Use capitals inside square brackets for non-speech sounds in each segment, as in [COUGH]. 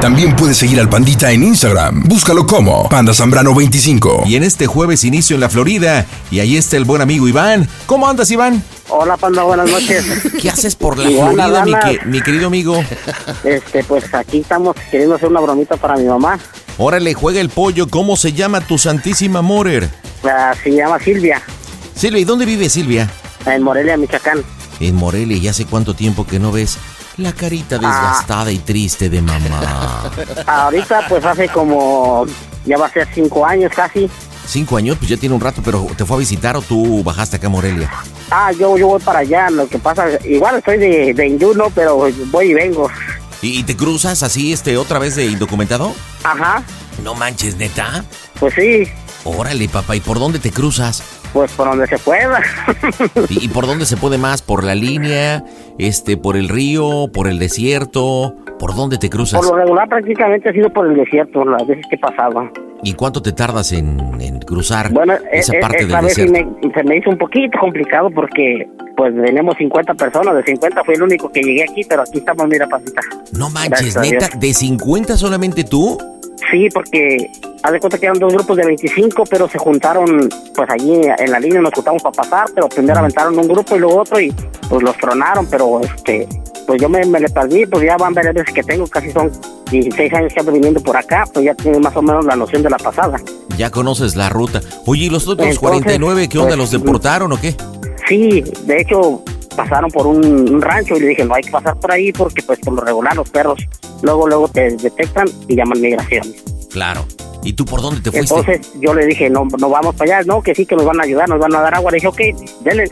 También puedes seguir al Pandita en Instagram. Búscalo como Panda Zambrano 25. Y en este jueves inicio en la Florida. Y ahí está el buen amigo Iván. ¿Cómo andas, Iván? Hola, Panda, buenas noches. [LAUGHS] ¿Qué haces por la Igual, Florida, mi, Adana. que- mi querido amigo? Este, pues aquí estamos queriendo hacer una bromita para mi mamá. Órale, juega el pollo. ¿Cómo se llama tu santísima Morer? La- se llama Silvia, Silvia, ¿y dónde vive Silvia? en Morelia, Michoacán. En Morelia, ¿y hace cuánto tiempo que no ves la carita desgastada y triste de mamá? Ahorita, pues hace como, ya va a ser cinco años casi. Cinco años, pues ya tiene un rato, pero ¿te fue a visitar o tú bajaste acá a Morelia? Ah, yo, yo voy para allá, lo que pasa, igual estoy de, de Injuno, pero voy y vengo. ¿Y, y te cruzas así, este, otra vez de indocumentado? Ajá, No manches, neta. pues sí, Órale, papá, ¿y por dónde te cruzas? pues por donde se pueda. ¿Y, y por dónde se puede más? ¿Por la línea? Este, por el río, por el desierto? ¿Por dónde te cruzas? por lo regular prácticamente ha sido por el desierto las veces que he pasado. ¿Y cuánto te tardas en, en cruzar Bueno, esa eh, eh, parte esta del vez desierto? me- se me hizo un poquito complicado porque pues tenemos 50 personas, de 50 fui el único que llegué aquí, pero aquí estamos, mira, pasita. No manches, Gracias neta. ¿de 50 solamente tú? Sí, porque haz de cuenta que eran dos grupos de 25, pero se juntaron, pues allí en la línea nos juntamos para pasar, pero primero aventaron un grupo y luego otro y pues los tronaron, pero este, pues yo me, me le perdí, pues ya van varias veces que tengo, casi son 16 años que ando viniendo por acá, pues ya tiene más o menos la noción de la pasada. Ya conoces la ruta. Oye, ¿y los otros Entonces, 49 qué onda? pues, ¿Los deportaron o qué? Sí, de hecho pasaron por un, un rancho y le dije, no hay que pasar por ahí porque pues por lo regular los perros luego luego te detectan y llaman migración. Claro. ¿Y tú por dónde te fuiste? Entonces yo le dije, no, no vamos para allá, no, que sí, que nos van a ayudar, nos van a dar agua. Le dije, ok, denle.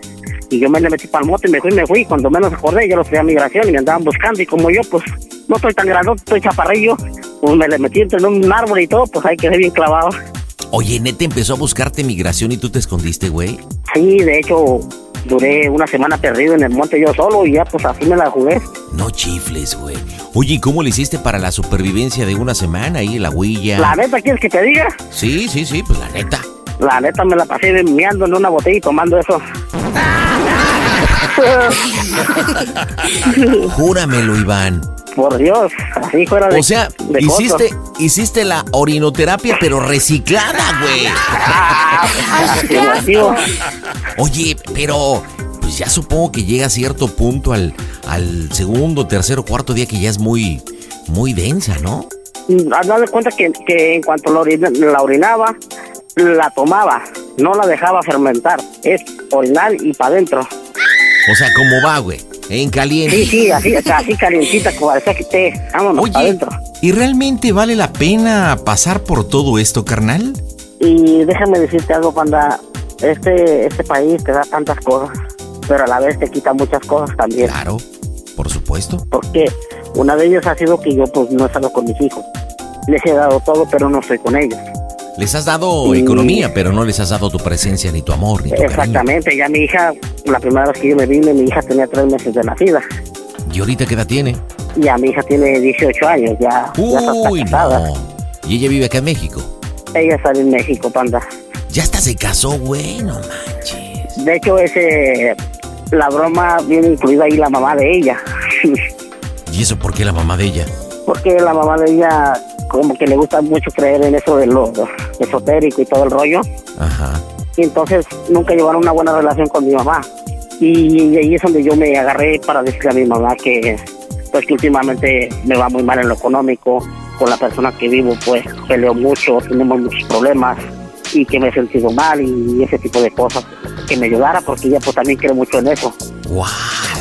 Y yo me le metí para el moto y me fui, me fui. Cuando menos acordé, yo los traía a migración y me andaban buscando. Y como yo, pues, no estoy tan grandote, estoy chaparrillo, pues me le metí entre un árbol y todo, pues ahí quedé bien clavado. Oye, neta empezó a buscarte migración y tú te escondiste, güey. Sí, de hecho, duré una semana perdido en el monte yo solo y ya, pues así me la jugué. No chifles, güey. Oye, ¿y cómo le hiciste para la supervivencia de una semana ahí en la huilla? La neta, ¿quieres que te diga? Sí, sí, sí, pues la neta. La neta me la pasé meando en una botella y tomando eso. [LAUGHS] Júramelo, Iván. Por Dios, así fuera de O sea, de hiciste, hiciste la orinoterapia, pero reciclada, güey. [LAUGHS] Afirmativo. Oye, pero pues ya supongo que llega a cierto punto al, al segundo, tercero, cuarto día que ya es muy, muy densa, ¿no? Haz de cuenta que, que en cuanto la, orina- la orinaba, la tomaba, no la dejaba fermentar. Es orinar y para adentro. O sea, ¿cómo va, güey? En caliente. Sí, sí, así, así calientita, como parecía que te. Vámonos Oye, adentro. ¿y realmente vale la pena pasar por todo esto, carnal? Y déjame decirte algo, panda. Este, este país te da tantas cosas, pero a la vez te quita muchas cosas también. Claro, por supuesto. Porque una de ellas ha sido que yo pues no he estado con mis hijos. Les he dado todo, pero no estoy con ellos. Les has dado economía, pero no les has dado tu presencia, ni tu amor, ni tu cariño. Exactamente, ya mi hija, la primera vez que yo me vine, mi hija tenía tres meses de nacida. ¿Y ahorita qué edad tiene? Ya mi hija tiene 18 años, ya, ya está Uy, casada. no. Y ella vive acá en México. Ella está en México, panda. Ya hasta se casó, güey, no manches. De hecho, ese, la broma viene incluida ahí la mamá de ella. [LAUGHS] ¿Y eso por qué la mamá de ella? Porque la mamá de ella como que le gusta mucho creer en eso de lo esotérico y todo el rollo. Ajá. Y entonces nunca llevaron una buena relación con mi mamá. Y, ahí es donde yo me agarré para decirle a mi mamá que pues que últimamente me va muy mal en lo económico, con la persona que vivo pues peleo mucho, tenemos muchos problemas y que me he sentido mal y ese tipo de cosas, que me ayudara porque ella pues también cree mucho en eso. ¡Wow!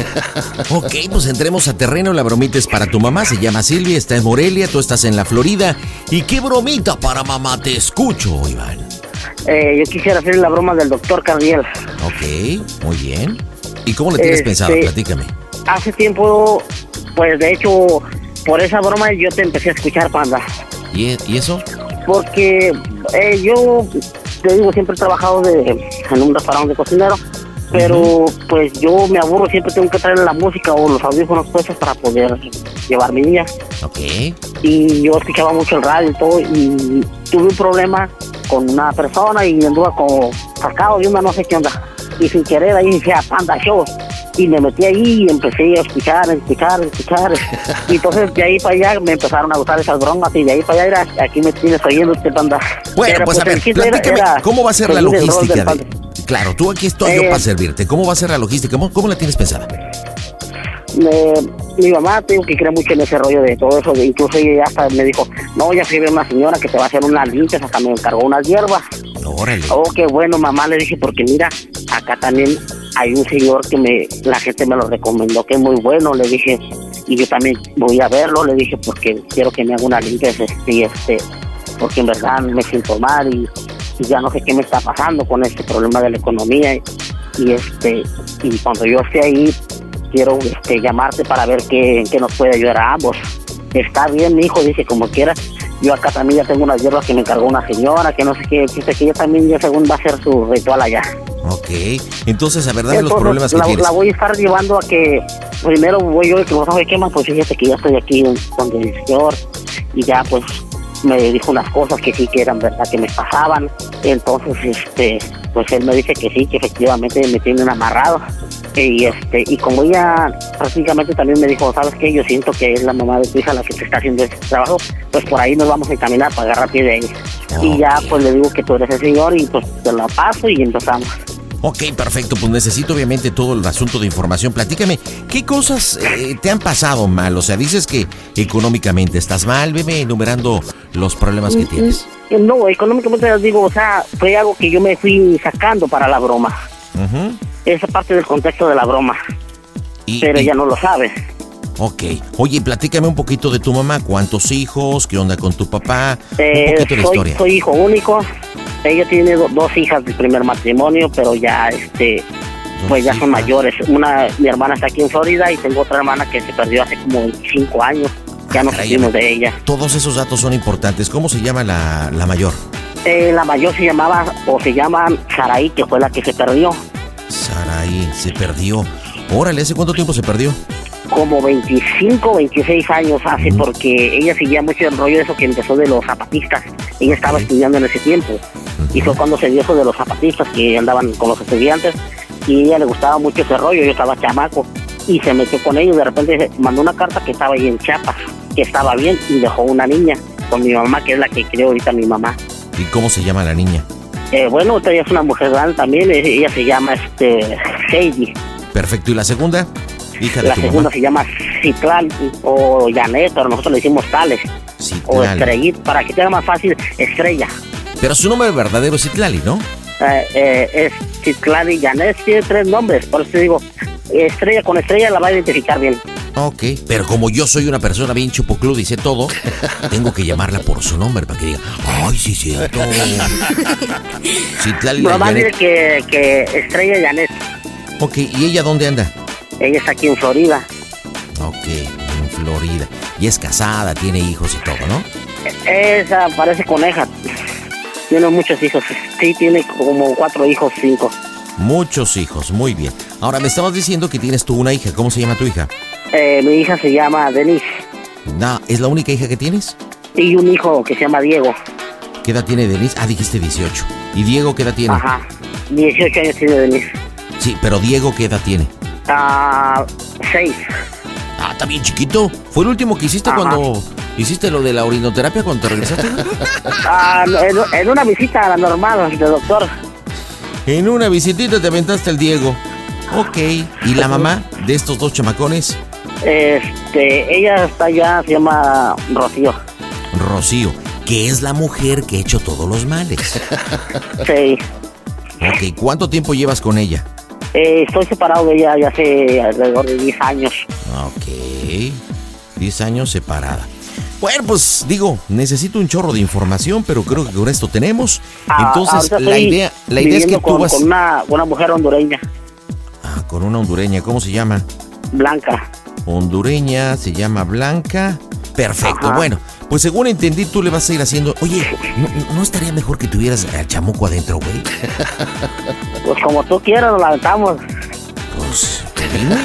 [LAUGHS] ok, pues entremos a terreno. La bromita es para tu mamá. Se llama Silvia, está en Morelia, tú estás en la Florida. ¿Y qué bromita para mamá? Te escucho, Iván. Eh, yo quisiera hacer la broma del doctor Cardiel. Ok, muy bien. ¿Y cómo le tienes pensado? Este, Platícame. Hace tiempo, pues de hecho, por esa broma yo te empecé a escuchar, panda. ¿Y, y eso? Porque eh, yo, te digo, siempre he trabajado de, en un restaurante de cocinero, pero pues yo me aburro, siempre tengo que traer la música o los audífonos puestos para poder llevar mi día. Ok. Y yo escuchaba mucho el radio y todo, y tuve un problema con una persona y anduve como sacado de una no sé qué onda. Y sin querer ahí decía Panda Show. Y me metí ahí y empecé a escuchar, a escuchar, a escuchar. [LAUGHS] y entonces de ahí para allá me empezaron a gustar esas bromas y de ahí para allá era, aquí me tienes oyendo este panda. Bueno, Pero, pues a el ver, era- platícame, era ¿cómo va a ser la logística? de-. Claro, tú aquí estoy yo Eh, para servirte. ¿Cómo va a ser la logística? ¿Cómo, cómo la tienes pensada? Me- mi mamá tengo que cree mucho en ese rollo de todo eso, incluso ella hasta me dijo, no, ya fui a una señora que te va a hacer unas limpias, hasta me encargó unas hierbas. Órale. Oh, qué bueno, mamá, le dije, porque mira, acá también hay un señor que me, la gente me lo recomendó, que es muy bueno, le dije, y yo también voy a verlo, le dije, porque quiero que me haga una limpia, este, este, porque en verdad me siento mal y, y ya no sé qué me está pasando con este problema de la economía, y, y, este, y cuando yo esté ahí, quiero este, llamarte para ver qué, qué nos puede ayudar a ambos. Está bien, mi hijo, dice, como quiera. Yo acá también ya tengo unas hierbas que me encargó una señora, que no sé qué, dice que ella también ya según va a hacer su ritual allá. Ok. Entonces, a ver, dame los Entonces, problemas que la, tienes. la voy a estar llevando a que primero voy yo y que no sabe qué más, pues fíjate que ya estoy aquí donde el señor y ya pues me dijo unas cosas que sí que eran verdad que me pasaban. Entonces, este, pues él me dice que sí, que efectivamente me tienen amarrado. Y este, y como ella prácticamente también me dijo, ¿sabes qué? Yo siento que es la mamá de tu hija la que te está haciendo este trabajo, pues por ahí nos vamos a encaminar para agarrar pie de. Y ya pues le digo que tú eres el señor y pues te la paso y empezamos. Ok, perfecto. Pues necesito obviamente todo el asunto de información. Platícame, ¿qué cosas eh, te han pasado mal? O sea, dices que económicamente estás mal. Veme enumerando los problemas que tienes. No, económicamente digo, o sea, fue algo que yo me fui sacando para la broma. Ujú. Esa parte del contexto de la broma, Y- pero y- ella no lo sabe. Ok. Oye, platícame un poquito de tu mamá. ¿Cuántos hijos? ¿Qué onda con tu papá? Eh, un poquito de la soy, historia. soy hijo único. Ella tiene do- dos hijas del primer matrimonio, pero ya, este, pues ya son mayores. Una, mi hermana está aquí en Florida y tengo otra hermana que se perdió hace como 25 años. Ya no Caray, supimos de ella. Todos esos datos son importantes. ¿Cómo se llama la, la mayor? Eh, la mayor se llamaba, o se llama Saraí, que fue la que se perdió. Saraí, se perdió. Órale, ¿hace cuánto tiempo se perdió? Como 25, 26 años hace, porque ella seguía mucho el rollo de eso que empezó de los zapatistas. Ella estaba Ok. estudiando en ese tiempo. Y fue cuando se dio eso de los zapatistas que andaban con los estudiantes. Y a ella le gustaba mucho ese rollo. Yo estaba chamaco. Y se metió con ellos. De repente mandó una carta que estaba ahí en Chiapas, que estaba bien. Y dejó una niña con mi mamá, que es la que creo ahorita mi mamá. ¿Y cómo se llama la niña? Eh, bueno, ella es una mujer grande también. eh, Ella se llama este Heidi. Perfecto. ¿Y la segunda? Hija de La tu segunda mamá. se llama Citlal o Janet, pero nosotros le decimos Tales. Sí, o Estrellita, para que te haga más fácil, Estrella. Pero su nombre verdadero es Itlali, ¿no? Eh, eh, es Citlali Janet, tiene tres nombres, por eso te digo, Estrella con Estrella la va a identificar bien. Ok. Pero como yo soy una persona bien chupocluda y sé todo, [LAUGHS] tengo que llamarla por su nombre para que diga, ay, sí, cierto. [LAUGHS] Citlali Pero más Janet. que, que Estrella Janet, Ok, ¿y ella dónde anda? Ella está aquí en Florida. Ok, en Florida. Y es casada, tiene hijos y todo, ¿no? Esa parece coneja, tiene muchos hijos, sí, tiene como cuatro hijos, cinco. Muchos hijos, muy bien. Ahora, me estabas diciendo que tienes tú una hija. ¿Cómo se llama tu hija? Eh, mi hija se llama Denise No, ¿Es la única hija que tienes? y un hijo que se llama Diego. ¿Qué edad tiene Denise? Ah, dijiste 18. ¿Y Diego qué edad tiene? Ajá, 18 años tiene Denise. Sí, pero Diego qué edad tiene? Ah, seis. Ah, está bien chiquito. ¿Fue el último que hiciste Ajá. cuando hiciste lo de la orinoterapia cuando te regresaste? [LAUGHS] Ah, en, en una visita a la normal de doctor. en una visitita te aventaste el Diego. Ok. ¿Y la mamá de estos dos chamacones? Este, ella está allá, se llama Rocío. Rocío, que es la mujer que ha hecho todos los males. Sí. Ok, ¿cuánto tiempo llevas con ella? Eh, estoy separado de ella ya hace alrededor de 10 años. Ok, 10 años separada. Bueno, pues digo, necesito un chorro de información, pero creo que con esto tenemos. Ah, Entonces, ahorita la idea, la idea es que tú con, vas... con una, una mujer hondureña, Ah, con una hondureña, ¿cómo se llama? blanca. hondureña, se llama Blanca. Perfecto, Ajá. bueno, pues según entendí, tú le vas a ir haciendo. Oye, ¿no, no estaría mejor que tuvieras al chamuco adentro, güey? [LAUGHS] Pues como tú quieras, nos la aventamos. Pues, dime.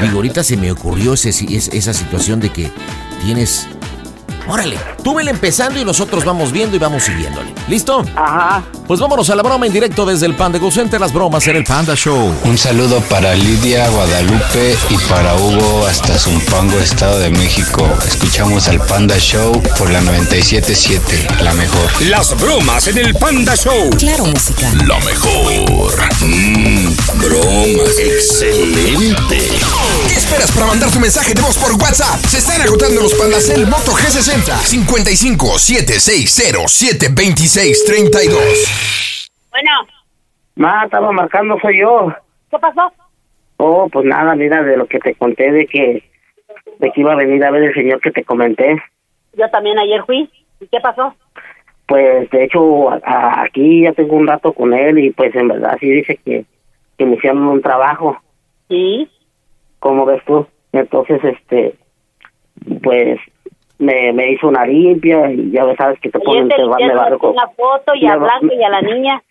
Digo, ahorita se me ocurrió ese, es- esa situación de que tienes. Órale, tú vele empezando y nosotros vamos viendo y vamos siguiéndole. ¿Listo? Ajá. Pues vámonos a la broma en directo desde el Panda Go Center, las bromas en el Panda Show. Un saludo para Lidia Guadalupe y para Hugo hasta Zumpango, Estado de México. Escuchamos al Panda Show por la 977, la mejor. Las bromas en el Panda Show. Claro, música. Lo mejor. Mmm, bromas. Excelente. ¿Qué esperas para mandar tu mensaje de voz por WhatsApp? Se están agotando los Pandacel Moto G60 55 760 726 32. Bueno, Ma, estaba marcando, soy yo. ¿qué pasó? Oh, pues nada, mira, de lo que te conté de que, de que iba a venir a ver el señor que te comenté. Yo también ayer fui. ¿Y qué pasó? Pues de hecho, a- a- aquí ya tengo un rato con él y pues en verdad sí dice que, que me hicieron un trabajo. Sí. ¿Cómo ves tú? Entonces, este, pues me, me hizo una limpia y ya sabes que te ponen, te te me barro con- una foto y a me va- Blanca y a la niña.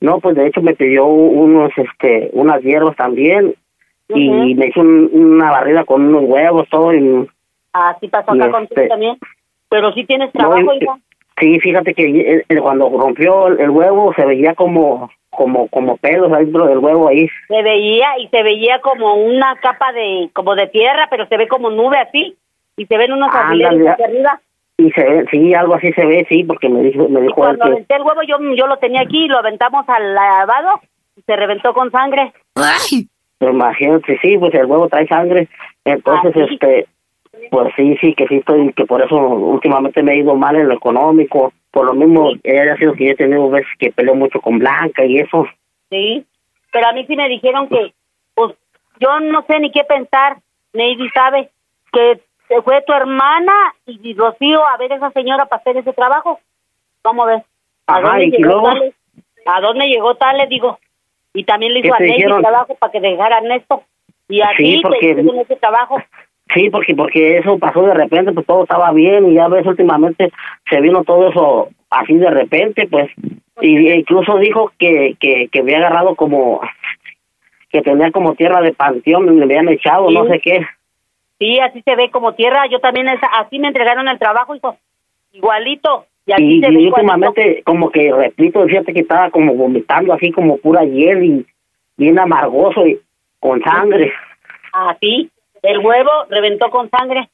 No, pues de hecho me pidió unos, este, unas hierbas también y me hizo un- una barrida con unos huevos, todo y Así pasó acá este- contigo también. Pero sí tienes No, trabajo, y- hija. Sí, fíjate que eh, eh, cuando rompió el, el huevo se veía como como como pelos adentro del huevo ahí. Se veía y se veía como una capa de como de tierra, pero se ve como nube así. Y se ven unos alfileres hacia arriba. Y se ve, sí, algo así se ve, sí, porque me dijo me Y dijo él cuando que aventé el huevo, yo, yo lo tenía aquí, lo aventamos al lavado y se reventó con sangre. pues, imagínate, sí, pues el huevo trae sangre. Entonces, este, pues sí, sí, que sí estoy, que por eso últimamente me he ido mal en lo económico. Por lo mismo, eh, ha sido que yo he tenido veces que peleo mucho con Blanca y eso. Sí, pero a mí sí me dijeron que, pues, yo no sé ni qué pensar, Neidy sabe, que se fue tu hermana y Rocío a ver a esa señora para hacer ese trabajo. ¿Cómo ves? ¿A Ajá, dónde ¿y llegó? Tales? ¿A dónde llegó Tales? Digo, y también le ¿Qué hizo a Neidy dijeron? trabajo para que dejara a Ernesto. Y a Sí, ti porque- te hicieron ese trabajo. Sí, porque porque eso pasó de repente, pues todo estaba bien y ya ves últimamente se vino todo eso así de repente, pues y incluso dijo que que que había agarrado como que tenía como tierra de panteón, le habían echado, no sé qué. Sí, así se ve como tierra. Yo también, esa- así me entregaron el trabajo, hijo. Igualito. Y así Y, se y ve igualito. últimamente como que repito, fíjate que estaba como vomitando así como pura hiel y bien amargoso y con sangre. Así. El huevo reventó con sangre.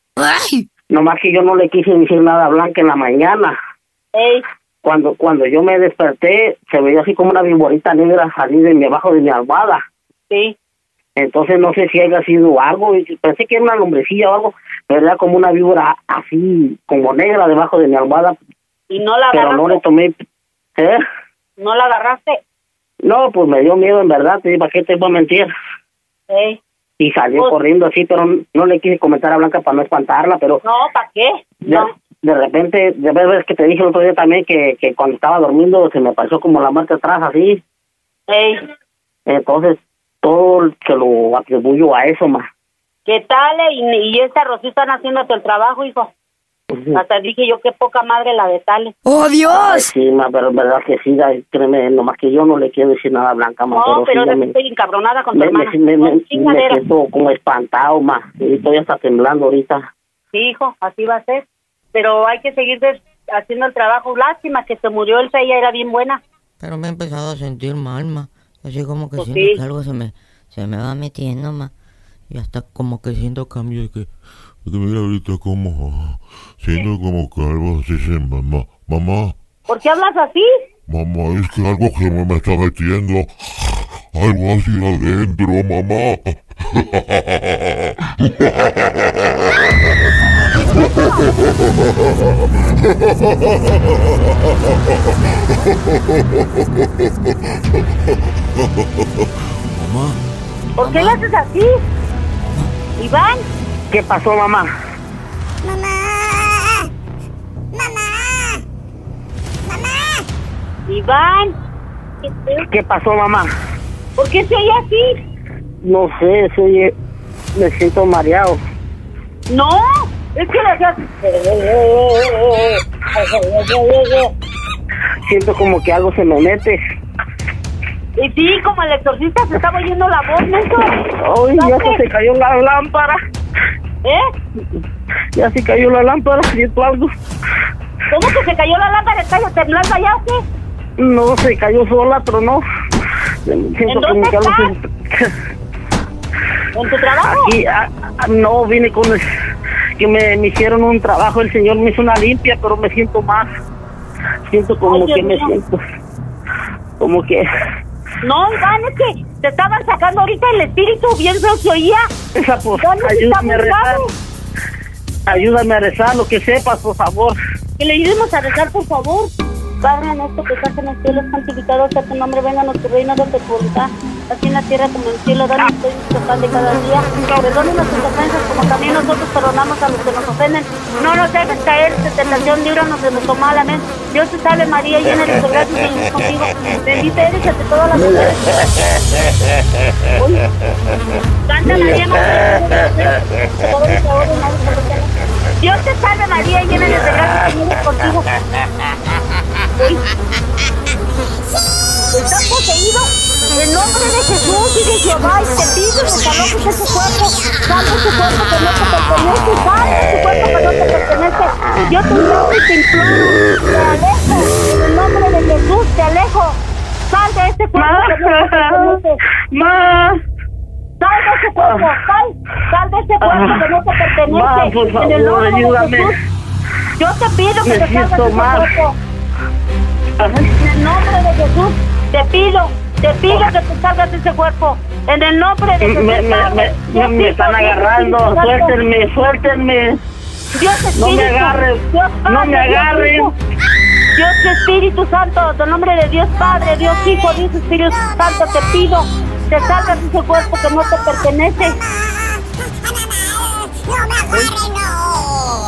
Nomás que yo no le quise decir nada a Blanca en la mañana. Ey, cuando cuando yo me desperté se veía así como una viborita negra salir de mi abajo de mi almohada sí. Entonces no sé si haya sido algo pensé que era una lombrecilla o algo pero era como una víbora así como negra debajo de mi almohada Y no la pero agarraste. no le tomé ¿eh? No la agarraste. no pues me dio miedo en verdad te digo, para qué te voy a mentir Ey. y salió Pues- corriendo así pero no le quise comentar a Blanca para no espantarla pero No, ¿para qué? de, No. de repente de ver que te dije el otro día también que, que cuando estaba durmiendo se me pasó como la muerte atrás así Ey. Entonces, todo se lo atribuyo a eso, más. ¿Qué tal? eh? Y, y esta Rocío están haciéndote el trabajo, hijo. Hasta dije yo, qué poca madre la de Tales. ¡Oh, Dios! Sí, ma, pero en verdad que sí, da- créeme, nomás que yo no le quiero decir nada a Blanca, ma, No, pero sí, ahora me, estoy encabronada con tu me, hermana. me, me, siento como espantado, ma, y estoy hasta temblando ahorita. Sí, hijo, así va a ser. Pero hay que seguir haciendo el trabajo. Lástima que se murió el ella era bien buena. Pero me he empezado a sentir mal, ma. Así como que Pues siento sí. que algo se me, se me va metiendo, ma. Y hasta como que siento cambio de que... Mira ahorita como... Siento como que algo así se... Mamá, mamá, ¿Por qué hablas así? mamá, es que algo se me, me está metiendo. Algo así adentro, mamá. [LAUGHS] ¿Por qué le haces así? Iván, ¿Qué pasó, mamá? Iván. ¿qué te- ¿Qué pasó, mamá? ¿Por qué se oye así? No sé, soy... Me siento mareado. No, es que hacías... Siento como que algo se me mete. Y sí, como el exorcista se estaba oyendo la voz, Neto. Ay, ya se, se cayó la lámpara. ¿Eh? Ya se cayó la lámpara, y algo. ¿Cómo que se cayó la lámpara? ¿Está temblando allá o qué? No, se cayó sola, pero no. Siento ¿En como dónde que se... ¿En tu trabajo? Aquí, ah, ah, no, vine con el- que me, me hicieron un trabajo, el señor me hizo una limpia, pero me siento más. Siento como Ay, Dios que me siento. Como que. No, Iván, es que te estaban sacando ahorita el espíritu bien feo que oía. Esa, pues, ayúdame a rezar. Ayúdame a rezar lo que sepas, por favor. Que le ayudemos a rezar, por favor. Padre nuestro que estás en el cielo, santificado sea tu nombre, venga a reino, hágase tu voluntad, así en la tierra como en el cielo, danos hoy de cada día, perdona nuestras ofensas como también nosotros perdonamos a los que nos ofenden, no nos dejes caer de tentación, líbranos de nuestro mal, amén. Dios te salve María, llena de gracia, el Señor contigo, bendita eres entre todas las mujeres. Canta María, de Dios, te salve María, llena de gracia, Señor contigo. Uy. Estás poseído en nombre de Jesús y de Jehová y te pido que desalojes ese cuerpo, salve ese cuerpo que no te pertenece, salve ese cuerpo que no te pertenece. Yo te ruego y te imploro, te alejo, en el nombre de Jesús te alejo. Sal de ese cuerpo que no te pertenece. ¡Ma! Sal de ese cuerpo, sal, sal de ese cuerpo que no te pertenece. Ma, por en el favor, nombre ayúdame. de Jesús. Yo te pido que Me te siento ese mal. En el nombre de Jesús, te pido, te pido que te salgas de ese cuerpo. En el nombre de Me, Jesús. me, me, están agarrando. Espíritu. Suéltenme, suéltenme. Dios No me Espíritu, Dios no me agarren. Dios Espíritu Santo, en el nombre de Dios Padre, Dios Hijo, Dios Espíritu Santo, te pido, te salgas de ese cuerpo que no te pertenece.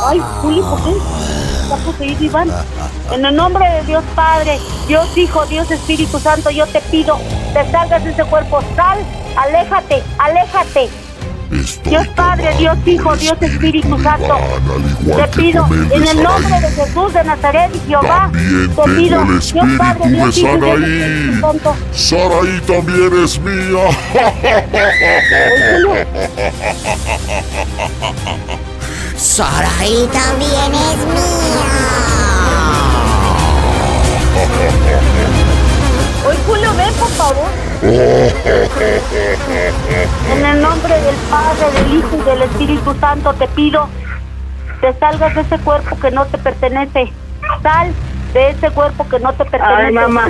Ay, Juli, ¿por qué? Está poseído Iván. En el nombre de Dios Padre, Dios Hijo, Dios Espíritu Santo, yo te pido, te salgas de ese cuerpo, sal, aléjate, aléjate. Dios Padre, Dios Hijo, Dios Espíritu Santo, te pido, en el nombre de Jesús de Nazaret y Jehová, te pido, Dios Padre, Dios Hijo, Dios Espíritu Santo, Saraí también es mía. Saraí también es mía. Hoy Julio, ven por favor. En el nombre del Padre, del Hijo y del Espíritu Santo te pido, te salgas de ese cuerpo que no te pertenece. Sal de ese cuerpo que no te pertenece. Ay, mamá.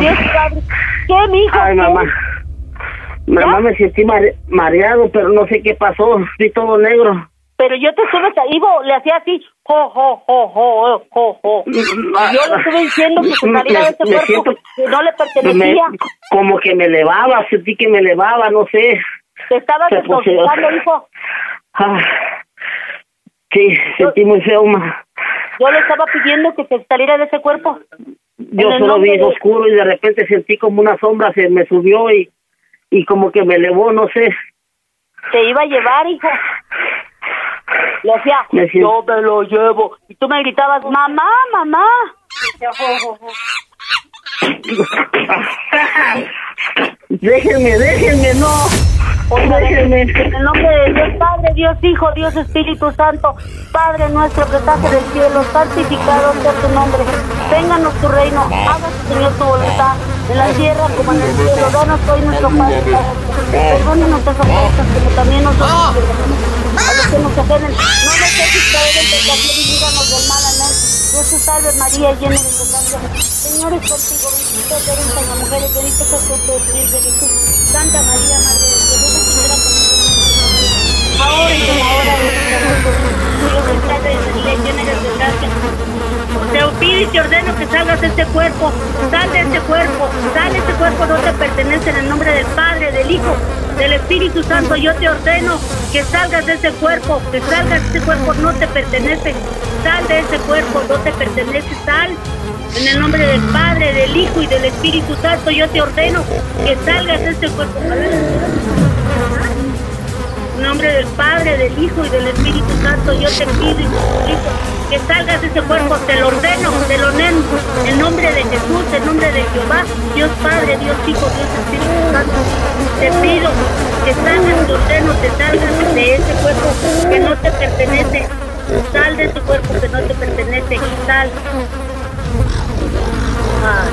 Dios Padre. ¿Qué, mi hijo? Ay, ¿Qué? mamá. Mamá, me sentí mare- mareado, pero no sé qué pasó. Vi todo negro. Pero yo te estuve, Ivo, le hacía así, jo, jo, jo, jo, jo, jo. Y yo le estuve diciendo que se saliera de ese Me cuerpo siento- que no le Me- pertenecía. como que me elevaba, sentí que me elevaba, no sé. Te poseyó. exorcizando, hijo. Ah, sí, sentí muy feo, ma. Yo le estaba pidiendo que se saliera de ese cuerpo. Yo solo vi de- oscuro y de repente sentí como una sombra se me subió y, y como que me elevó, no sé. Te iba a llevar, hijo. Le hacía, yo me lo llevo. Y tú me gritabas, mamá, mamá. Déjenme, déjenme, no. Déjenme. En el nombre de Dios Padre, Dios Hijo, Dios Espíritu Santo, Padre nuestro que estás en el cielo, santificado sea tu nombre. Vénganos tu reino, hágase Señor tu voluntad, en la tierra como en el cielo. Danos hoy nuestro pan. de cada día. Perdona nuestras ofensas como también nosotros que nos. No nos dejes caer en tentación y líbranos del mal. Amén. Dios te salve María, llena de gracia. Señor es contigo, bendita eres entre las mujeres, bendito es el fruto de Jesús. Santa María, Madre de Dios, Ahora y en la de. Dios te llena eres de gracia. Te pido y te ordeno que salgas de este cuerpo, sal de este cuerpo, sal de este cuerpo, no te pertenece en el nombre del Padre, del Hijo, del Espíritu Santo. Yo te ordeno que salgas de ese cuerpo, que salgas de ese cuerpo, no te pertenece. Sal de ese cuerpo, no te pertenece, sal. En el nombre del Padre, del Hijo y del Espíritu Santo, yo te ordeno que salgas de este cuerpo. En nombre del Padre, del Hijo y del Espíritu Santo, yo te pido y te suplico que salgas de ese cuerpo, te lo ordeno, te lo ordeno, en nombre de Jesús, en nombre de Jehová, Dios Padre, Dios Hijo, Dios Espíritu Santo, te pido que salgas, te ordeno, te salgas de ese cuerpo que no te pertenece, sal de ese cuerpo que no te pertenece, sal. Ah,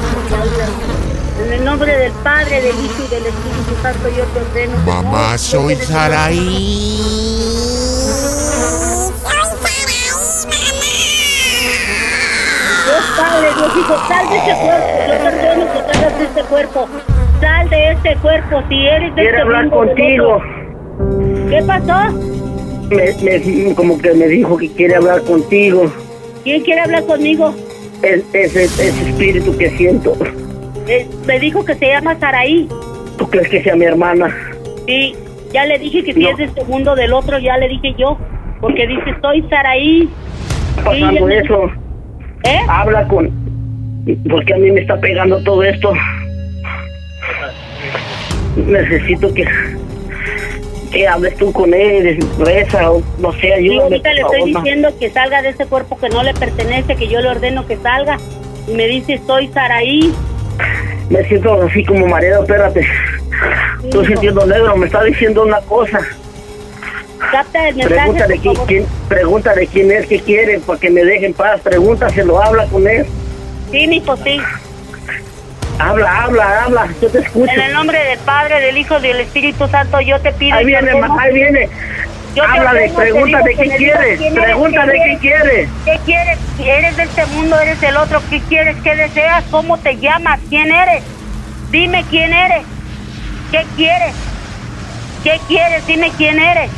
En el nombre del Padre, del Hijo y del Espíritu Santo, yo te ordeno. Mamá, no soy te Dios Padre, Dios Hijo, sal de este cuerpo. Yo te ordeno que salgas de este cuerpo. Sal de este cuerpo. Si eres de Quiere este hablar mundo, contigo. ¿Qué pasó? Me, me- como que me dijo que quiere hablar contigo. ¿Quién quiere hablar conmigo? Es, ese, ese espíritu que siento. Eh, me dijo que se llama Saraí. ¿Tú crees que sea mi hermana? Sí, ya le dije que si No. es de este mundo del otro, ya le dije yo. Porque dice, soy Saraí. Está pasando eso. ¿Eh? Habla con... Porque a mí me está pegando todo esto. Necesito que... Que hables tú con él, reza o no sé, Sí, ayúdame. ahorita le estoy diciendo que salga de ese cuerpo que no le pertenece, que yo le ordeno que salga. Y me dice, soy Saraí. Me siento así como mareado, espérate. Estoy sintiendo negro, me está diciendo una cosa. Capta el mensaje, Pregúntale quién, quién, pregúntale quién es, qué quiere, para que me deje en paz. Pregúntaselo, habla con él. Sí, mi sí. Habla, habla, habla. Yo te escucho. En el nombre del Padre, del Hijo y del Espíritu Santo, yo te pido. Ahí viene, ahí viene. Yo Háblale, ordeno, te pregúntale digo que qué me digas quiere. quién eres, Pregúntale qué quiere. ¿Qué quieres? ¿Eres de este mundo? ¿Eres del otro? ¿Qué quieres? ¿Qué deseas? ¿Cómo te llamas? ¿Quién eres? Dime quién eres. ¿Qué quieres? ¿Qué quieres? Dime quién eres.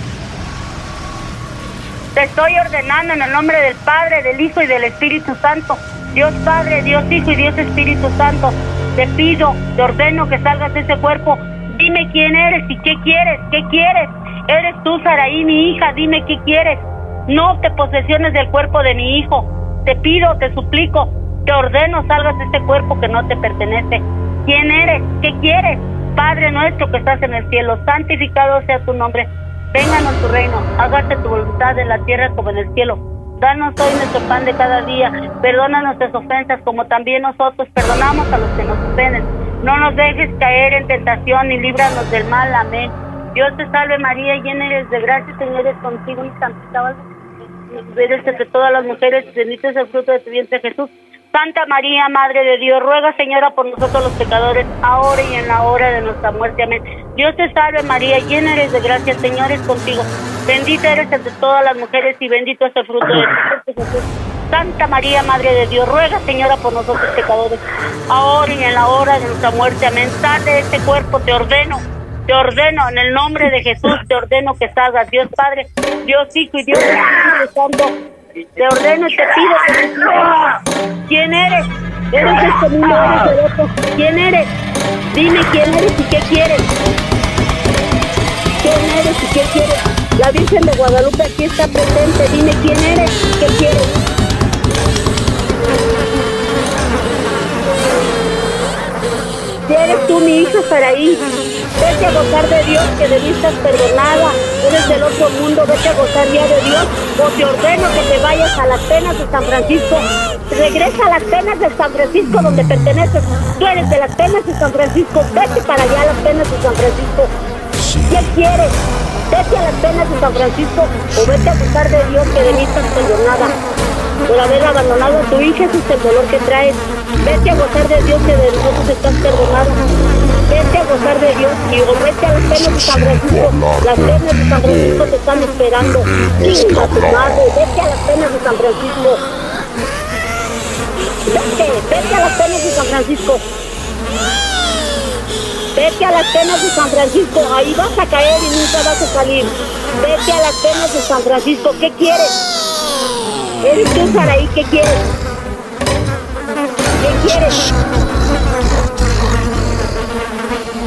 Te estoy ordenando en el nombre del Padre, del Hijo y del Espíritu Santo. Dios Padre, Dios Hijo y Dios Espíritu Santo. Te pido, te ordeno que salgas de ese cuerpo. Dime quién eres y qué quieres, qué quieres. Eres tú, Saraí, mi hija, dime qué quieres. No te posesiones del cuerpo de mi hijo. Te pido, te suplico, te ordeno salgas de este cuerpo que no te pertenece. ¿Quién eres? ¿Qué quieres? Padre nuestro que estás en el cielo, santificado sea tu nombre. Vénganos tu reino, hágase tu voluntad en la tierra como en el cielo. Danos hoy nuestro pan de cada día. Perdona nuestras ofensas como también nosotros perdonamos a los que nos ofenden. No nos dejes caer en tentación y líbranos del mal. Amén. Dios te salve María, llena eres de gracia, Señor es contigo y santificada eres entre todas las mujeres, bendito es el fruto de tu vientre Jesús. Santa María, Madre de Dios, ruega Señora por nosotros los pecadores, ahora y en la hora de nuestra muerte. Amén. Dios te salve María, llena eres de gracia, Señor es contigo. Bendita eres entre todas las mujeres y bendito es el fruto de tu vientre Jesús. Santa María, Madre de Dios, ruega Señora por nosotros pecadores, ahora y en la hora de nuestra muerte. Amén. Sal este cuerpo, te ordeno. Te ordeno en el nombre de Jesús, te ordeno que salgas, Dios Padre, Dios Hijo y Dios Espíritu Santo. Te ordeno y te pido ¿Quién eres? ¿Eres este mundo? ¿Eres del otro? ¿Quién eres? Dime quién eres y qué quieres. ¿Quién eres y qué quieres? La Virgen de Guadalupe aquí está presente. Dime quién eres y qué quieres. Si eres tú mi hija Saraí, vete a gozar de Dios que de estás perdonada. Eres del otro mundo, vete a gozar ya de Dios. O te ordeno que te vayas a las penas de San Francisco. Regresa a las penas de San Francisco donde perteneces. Tú eres de las penas de San Francisco. Vete para allá a las penas de San Francisco. ¿Qué quieres? Vete a las penas de San Francisco o vete a gozar de Dios que de estás perdonada. Por haber abandonado a tu hija, ese es el dolor que traes. Vete a gozar de Dios que de nosotros estás perdonada. Vete a gozar de Dios y o vete a las penas de San Francisco. Las penas de San Francisco te están esperando. Hijo a tu madre, vete a las penas de San Francisco. Vete, vete a las penas de San Francisco. Vete a las penas de San Francisco, ahí vas a caer y nunca vas a salir. Vete a las penas de San Francisco, ¿qué quieres? Eres tú, Saraí, ¿qué quieres? ¿Qué quieres?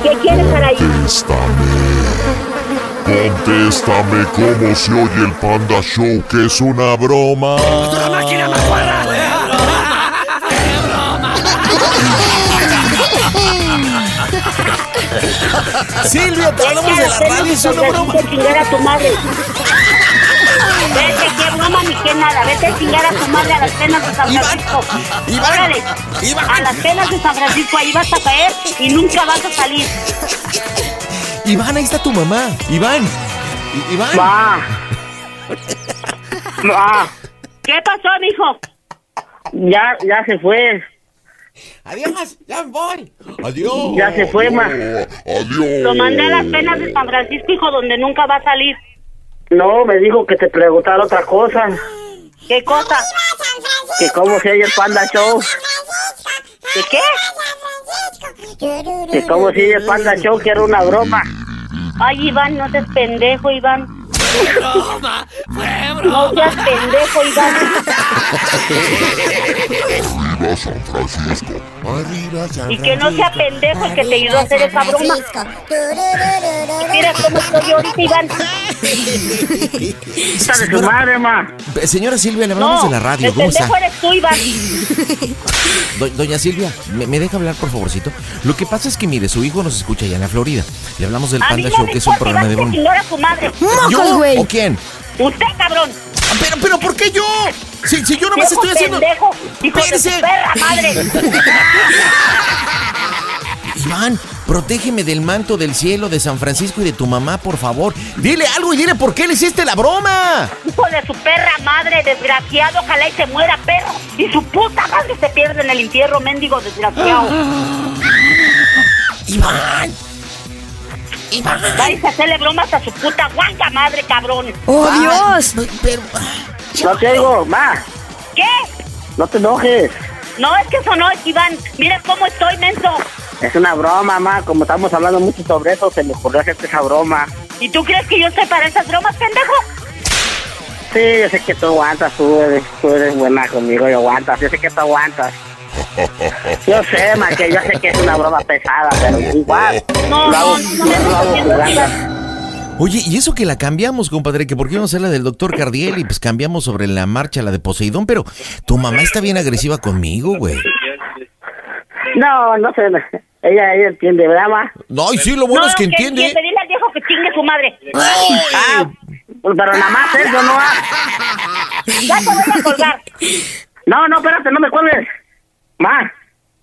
¿Qué quieres, Saraí? Contéstame cómo se oye el Panda Show, que es una broma. Silvia, te hablamos de la radio, es una broma. Vete ni qué nada. Vete a chingar a tu madre a las penas de San Francisco. Iván, Órale. Iván. A las penas de San Francisco, ahí vas a caer y nunca vas a salir. Iván, ahí está tu mamá. Iván. I- Iván. Ma. Ma. ¿Qué pasó, mijo? Ya, ya se fue. Adiós, ya me voy. Adiós. Ya se fue, ma. Adiós. Lo mandé a las penas de San Francisco, hijo, donde nunca va a salir. No, me dijo que te preguntara otra cosa. ¿Qué cosa? Que cómo se oye el Panda Show. ¿De qué? Que cómo se oye el Panda Show, que era una broma. Ay, Iván, no seas pendejo, Iván. No seas pendejo, Iván. [LAUGHS] [LAUGHS] Viva San Francisco. Y que no sea pendejo el que te ayudó a hacer esa broma. Mira cómo estoy ahorita, Iván. [LAUGHS] Hija de su madre, ma. Eh, Señora Silvia, le hablamos No, de la radio. el ¿Cómo está? pendejo eres tú, Iván. Do- Doña Silvia, ¿me, me deja hablar, por favorcito? Lo que pasa es que, mire, su hijo nos escucha allá en la Florida. Le hablamos del A mí Panda no Show, me que es un programa de broma. ignora su madre. ¿Yo? ¿O quién? Usted, cabrón. Pero, pero, ¿por qué yo? Si, si yo nomás Viejo estoy haciendo... pendejo, hijo de su Espérese. perra madre. [LAUGHS] Iván, protégeme del manto del cielo de San Francisco y de tu mamá, por favor. Dile algo y dile por qué le hiciste la broma. Hijo de su perra madre, desgraciado, ojalá y se muera, perro. Y su puta madre se pierde en el infierno, mendigo desgraciado. [GASPS] Iván. Vais a hacerle bromas a su puta guanga madre, cabrón. ¡Oh, Dios! Pero, No te oigo, ma. ¿Qué? No te enojes. No, es que eso no es, Iván. Mira cómo estoy, menso. Es una broma, ma. Como estamos hablando mucho sobre eso, se me ocurrió hacerte esa broma. ¿Y tú crees que yo estoy para esas bromas, pendejo? Sí, yo sé que tú aguantas, tú eres, tú eres buena conmigo y aguantas. Yo sé que tú aguantas. Yo sé, ma, que yo sé que es una broma pesada, pero igual. No, lo hago, no, no lo hago jugando. Oye, y eso que la cambiamos, compadre, que porque íbamos a hacer la del doctor Cardiel y pues cambiamos sobre la marcha la de Poseidón, pero tu mamá está bien agresiva conmigo, güey. No, no sé. Ella, ella entiende, ¿verdad, ma? No, y sí, lo bueno no, es que entiende. Dile al viejo que chingue su madre. Ah, pues, pero nada más eso, ¿no? [LAUGHS] Ya te voy a colgar. No, no, espérate, no me cuelgues. Ma,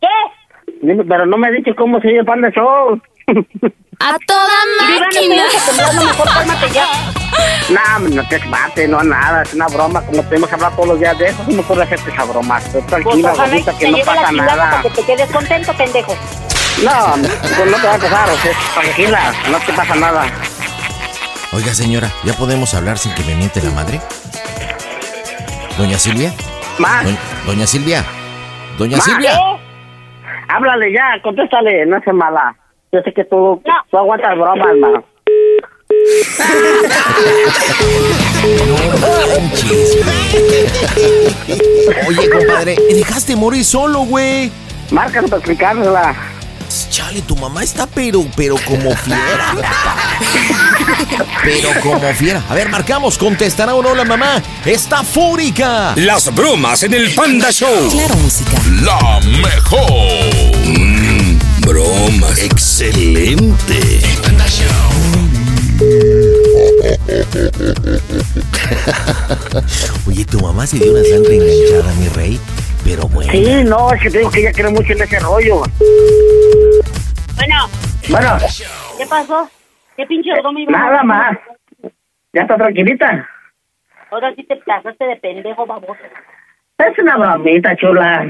¿Qué? dime, pero no me has dicho cómo se oye el Panda Show. ¡A toda máquina! [LAUGHS] No, no te espantes, no nada, es una broma, como tenemos que hablar todos los días de eso, no puedo hacerte esa broma. Estoy Pues tranquila, bonita, que no pasa nada. para que te quedes contento, pendejo. No, no, pues no te va a pasar, o sea, tranquila, no te pasa nada. Oiga, señora, ¿ya podemos hablar sin que me miente la madre? Doña Silvia. Ma, Doña, Doña Silvia. Doña Ma. Silvia. háblale ya, contéstale, no seas mala. Yo sé que tú, No. tú aguantas bromas, güey. [LAUGHS] Oye, compadre, me dejaste morir solo, güey. Márcale para explicársela. Chale, tu mamá está pero, pero como fiera. Pero como fiera. A ver, marcamos, contestará o no la mamá. Está fúrica. Las bromas en el Panda Show. Claro, música. La mejor. Mm, bromas. Excelente. Oye, tu mamá se dio una santa enganchada, mi rey. Pero bueno. Sí, no, es que te digo que ella cree mucho en ese rollo. Bueno, Bueno, ¿qué pasó? ¿Qué pinche broma iba nada más. ¿Ya está tranquilita? Ahora sí te pasaste de pendejo, baboso. Es una bromita, chula.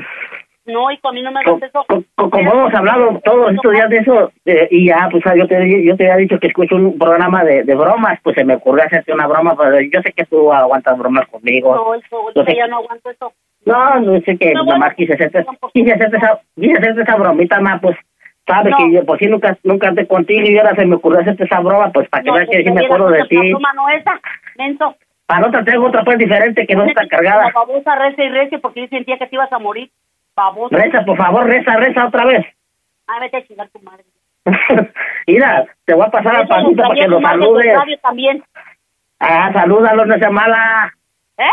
No, hijo, a mí no me hagas eso. co- co- como hemos hablado todos estos días de eso, eh, y ya, pues yo te, yo te había dicho que escucho un programa de, de bromas, pues se me ocurrió hacerte una broma, pero yo sé que tú aguantas bromas conmigo. No, eso, Yo ahorita sé- ya no aguanto eso. No, no sé que No, nomás bueno. quise hacerte, quise hacerte esa, quise hacerte esa bromita, más pues Sabe No. que yo por si nunca, nunca te contigo y ahora se me ocurrió hacerte esa broma, pues para que No, veas que sí me acuerdo de ti. No esa, menso. Para otra tengo otra pues diferente que no está cargada. Babosa reza y reza porque yo sentía que te ibas a morir. Babosa. Reza, por favor, reza, reza otra vez. Ah, vete a chingar tu madre. [LAUGHS] Mira, te voy a pasar al pandita para que lo saludes. también. Ah, salúdalo, no sea mala. ¿Eh?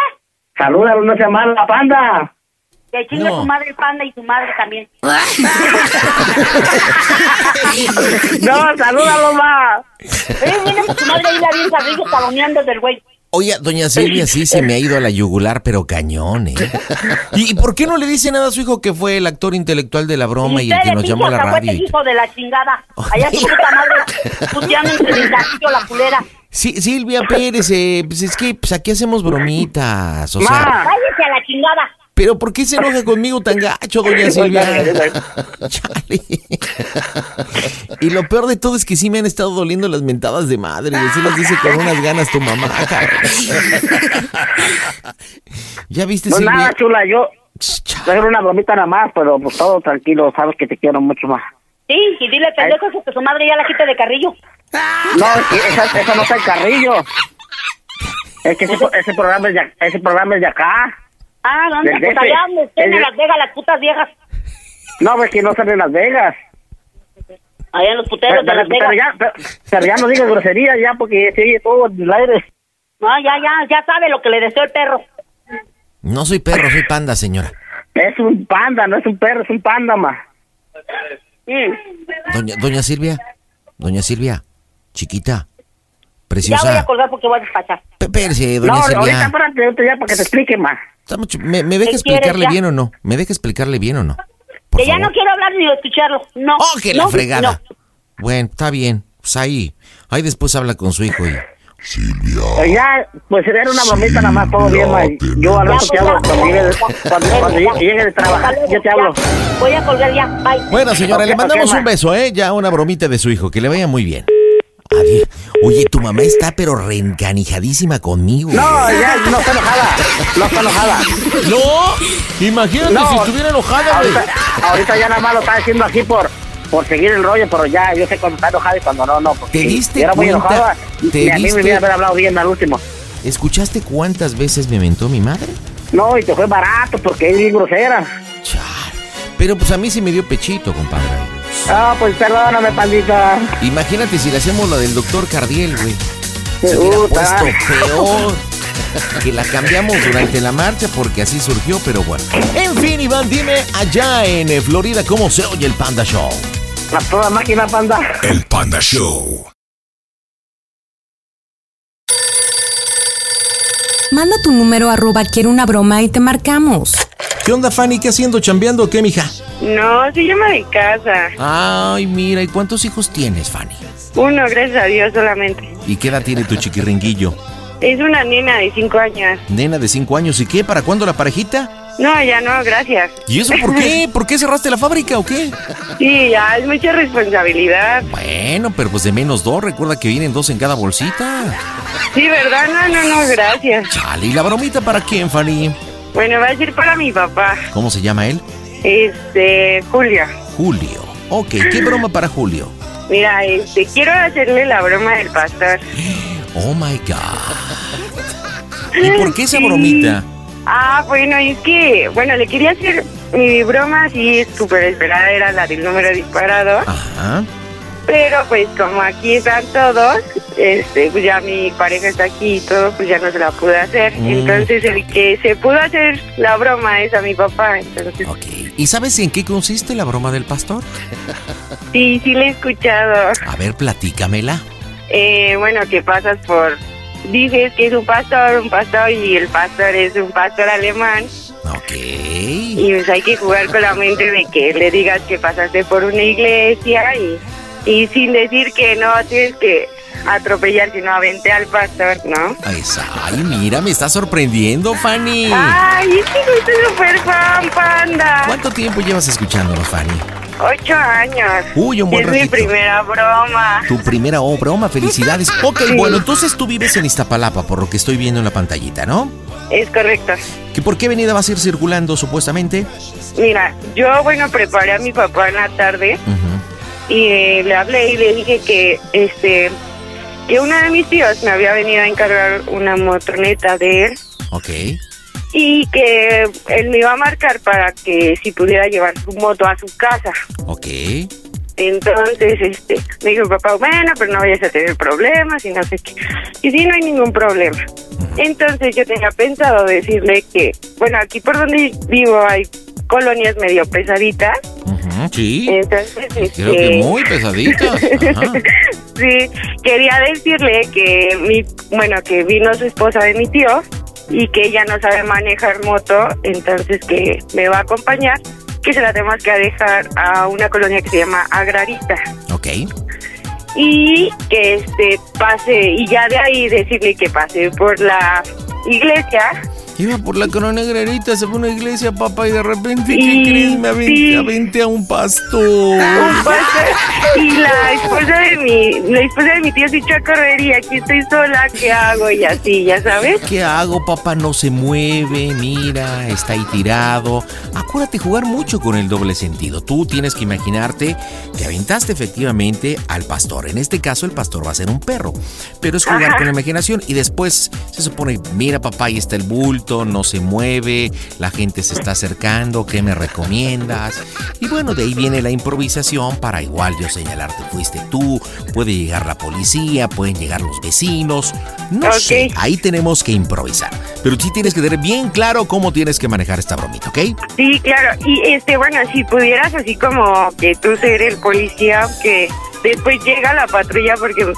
Salúdalo, no sea mala, panda. Que chingue No. tu madre el panda y tu madre también. [LAUGHS] No, salúdalo, ma. Eh, viene con tu madre ahí la bien carrillo taloneando del güey. Oye, doña Silvia sí se me ha ido a la yugular, pero cañón, ¿eh? [LAUGHS] ¿Y por qué no le dice nada a su hijo que fue el actor intelectual de la broma y, el que nos llamó a la radio? y- hijo de la chingada. Allá su puta madre puteando entre el carrillo la culera. Sí, Silvia Pérez, eh, pues es que pues aquí hacemos bromitas, o sea... Váyase a la chingada. Pero ¿por qué se enoja conmigo tan gacho, doña Silvia? [LAUGHS] Chale. Y lo peor de todo es que sí me han estado doliendo las mentadas de madre. Y así las dice con unas ganas tu mamá. [LAUGHS] ¿Ya viste, No, Silvia? nada, chula, yo. Chale. Voy a hacer una bromita nada más, pero pues todo tranquilo, sabes que te quiero mucho más. Sí, y dile pendejo que su madre ya la quite de carrillo. [LAUGHS] No, es que esa, esa no está en carrillo. Es que ese, ese programa es de, ese programa es de acá. Ah, ¿dónde? Pues allá donde estén El- en Las Vegas, las putas viejas. No, es que no están en Las Vegas. Allá en los Pero, puteros de Las pero Vegas. ya, pero, pero ya no digas grosería ya, porque se oye todo en el aire. No, ya, ya, ya sabe lo que le deseo el perro. No soy perro, soy panda, señora. Es un panda, no es un perro, es un panda, ma. Doña, doña Silvia, doña Silvia, chiquita, Ya voy a preciosa. colgar porque voy a despachar. Espérese, No, doña ahorita Silvia. espérate, ahorita ya para que te explique. Está mucho- ¿Me, me deja ¿Qué explicarle ya? bien o no? ¿Me deja explicarle bien o no? Por que ya favor. no quiero hablar ni escucharlo. No. ¡Oh, que la no, fregada! no. Bueno, está bien. Pues ahí. Ahí después habla con su hijo y... Silvia. Eh, Ya, pues era una bromita nada más, todo bien, ma. Yo al rato te hablo cuando llegue de, cuando, cuando llegue de trabajar, yo te hablo. Voy a colgar ya. Bye. Bueno, señora, Ok, le mandamos ok, ma. un beso, ¿eh? Ya una bromita de su hijo. Que le vaya muy bien. Adiós. Oye, tu mamá está pero reencanijadísima conmigo. No, ya, no está enojada, no está enojada. No, imagínate No. si estuviera enojada. Ahorita, ahorita ya nada más lo está diciendo así por, por seguir el rollo, pero ya, yo sé cuando está enojada y cuando no, no. Porque ¿Te diste si era muy cuenta? enojada, ¿Te y a mí diste- me hubiera haber hablado bien al último. ¿Escuchaste cuántas veces me mentó mi madre? No, y te fue barato porque es bien grosera. Pero pues a mí sí me dio pechito, compadre. Ah, pues perdóname, pandita. Imagínate si le hacemos la del doctor Cardiel, güey. Se hubiera puesto [LAUGHS] peor. Que la cambiamos durante la marcha porque así surgió, pero bueno. En fin, Iván, dime allá en eh, Florida cómo se oye el Panda Show. A toda máquina, panda. El Panda Show. Manda tu número arroba quiero una broma y te marcamos. ¿Qué onda, Fanny? ¿Qué haciendo? ¿Chambeando o qué, mija? No, se llama de casa. Ay, mira, ¿y cuántos hijos tienes, Fanny? Uno, gracias a Dios solamente. ¿Y qué edad tiene tu chiquirringuillo? Es una nena de cinco años. Nena de cinco años, ¿y qué? ¿Para cuándo la parejita? No, ya no, gracias. ¿Y eso por qué? [LAUGHS] ¿Por qué cerraste la fábrica o qué? Sí, ya es mucha responsabilidad. Bueno, pero pues de menos dos, recuerda que vienen dos en cada bolsita. Sí, ¿verdad? No, no, no, gracias. Chale, ¿y la bromita para quién, Fanny? Bueno, va a ser para mi papá. ¿Cómo se llama él? Este, Julia. Julio. Ok, ¿qué broma para Julio? Mira, este, quiero hacerle la broma del pastor. [GASPS] Oh my God. ¿Y por qué esa bromita? Ah, bueno, es que, bueno, le quería hacer mi broma así súper esperada, era la del número disparado. Ajá. Pero pues como aquí están todos, este, pues ya mi pareja está aquí y todo, pues ya no se la pude hacer. Mm. Entonces el que se pudo hacer la broma es a mi papá. Entonces Ok. ¿Y sabes en qué consiste la broma del pastor? sí, sí le he escuchado. A ver, platícamela. Eh, bueno, que pasas por, dices que es un pastor, un pastor y el pastor es un pastor alemán. Ok. Y pues hay que jugar con la mente de que le digas que pasaste por una iglesia y, y sin decir que no tienes que atropellar, sino aventé al pastor, ¿no? Ay, mira, me está sorprendiendo, Fanny. Ay, es que soy súper fan, panda. ¿Cuánto tiempo llevas escuchándonos, Fanny? Ocho años. Uy, un buen Es mi primera broma. Tu primera oh, broma, felicidades. [LAUGHS] Ok, bueno, entonces tú vives en Iztapalapa, por lo que estoy viendo en la pantallita, ¿no? Es correcto. ¿Que ¿Por qué avenida vas a ir circulando, supuestamente? Mira, yo, bueno, preparé a mi papá en la tarde. Ujú. Y eh, le hablé y le dije que este que uno de mis tíos me había venido a encargar una motoneta de él Ok. y que él me iba a marcar para que si pudiera llevar su moto a su casa. Ok. Entonces, este, me dijo papá, bueno, pero no vayas a tener problemas y no sé qué. Y sí, no hay ningún problema. Entonces yo tenía pensado decirle que, bueno, aquí por donde vivo hay colonias medio pesaditas. Ujú, Sí. Entonces, Creo este, que muy pesaditas. [LAUGHS] Sí, quería decirle que mi, bueno, que vino su esposa de mi tío y que ella no sabe manejar moto, entonces que me va a acompañar, que se la tenemos que dejar a una colonia que se llama Agrarita Ok. y que este pase y ya de ahí decirle que pase por la iglesia Iba por la corona negrerita, se fue a una iglesia, papá, y de repente, ¿qué crees? Me aventé, sí. aventé a un pastor. [LAUGHS] un pastor, y la esposa de mi la esposa de mi tío se echó a correr y aquí estoy sola qué hago y así ya sabes ¿Qué hago, papá? No se mueve, mira, está ahí tirado. Acuérdate jugar mucho con el doble sentido. Tú tienes que imaginarte que aventaste efectivamente al pastor. En este caso, el pastor va a ser un perro. Pero es jugar Ajá. con la imaginación y después se supone, mira, papá, ahí está el bulto, no se mueve, la gente se está acercando, ¿qué me recomiendas? Y bueno, de ahí viene la improvisación para igual yo señalarte, fuiste tú, puede llegar la policía, pueden llegar los vecinos, no sé, ahí tenemos que improvisar. Pero sí tienes que tener bien claro cómo tienes que manejar esta bromita, ¿ok? sí claro y este bueno si pudieras así como que tú ser el policía que después llega la patrulla porque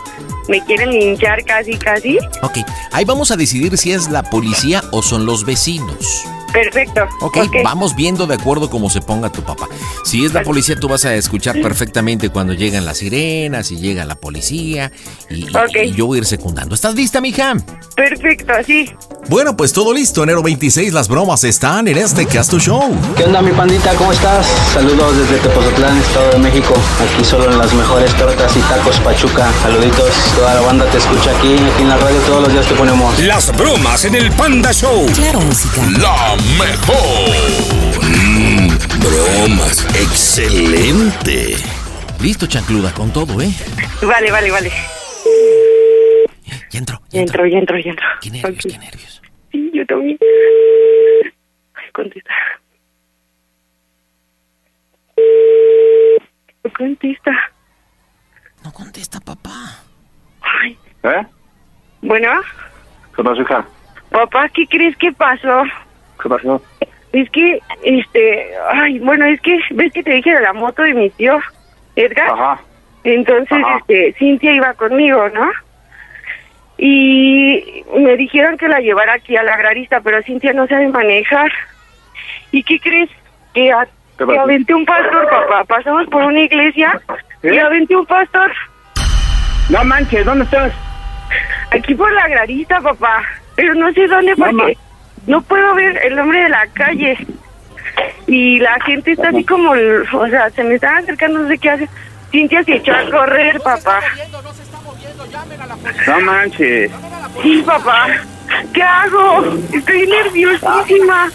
me quieren linchar casi casi Ok, ahí vamos a decidir si es la policía o son los vecinos. perfecto Ok, vamos viendo de acuerdo cómo se ponga tu papá. Si es la policía, tú vas a escuchar perfectamente cuando llegan las sirenas y llega la policía y, y yo voy a ir secundando. ¿Estás lista, mija? perfecto sí Bueno, pues todo listo. Enero 26, las bromas están en este Casto Show. ¿Qué onda mi pandita? ¿Cómo estás? Saludos desde Tepozotlán, Estado de México. Aquí solo en las mejores tortas y tacos Pachuca. Saluditos, toda la banda te escucha aquí, aquí en la radio todos los días que ponemos. Las bromas en el Panda Show. Claro, música. La mejor. Mm, bromas. Excelente. Listo, chancluda, con todo, ¿eh? vale vale vale Ya entró. ya entró ya entró ya entró Qué nervios, Ok. qué nervios. También Ay, contesta No contesta No contesta, papá. Ay, ¿Eh? bueno ¿Qué pasó, hija? papá qué crees que pasó ¿Qué pasó? Es que, este, ay, bueno, es que, ¿ves que te dije de la moto de mi tío, Edgar? Ajá. Entonces, Ajá. este, Cintia iba conmigo, ¿no? Y me dijeron que la llevara aquí a la agrarista, pero Cintia no sabe manejar. ¿Y qué crees? Que, a- ¿Qué que aventé un pastor, papá. Pasamos por una iglesia y ¿Eh? aventé un pastor. No manches, ¿dónde estás? Aquí por la agrarista, papá. Pero no sé dónde porque no puedo ver el nombre de la calle. Y la gente está así como, o sea, se me están acercando, no sé qué hace. Cintia se echó a correr, papá. No manches. Sí, papá. ¿Qué hago? Estoy nerviosísima.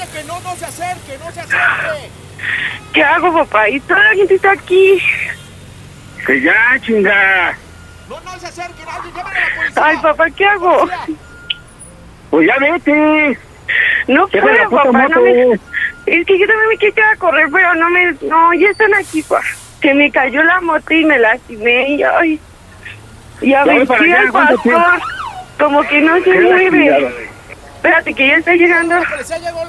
¿Qué hago, papá? Y toda la gente está aquí. Que ya, chinga. Ay, papá, ¿qué hago? Pues ya vete. No la puedo, papá. No me... Es que yo también me a correr, pero no me... No, ya están aquí, pa. Se me cayó la moto y me lastimé y ay... Y a ver, al aguántate. pastor. Como que no se mueve. Espérate, que ya está llegando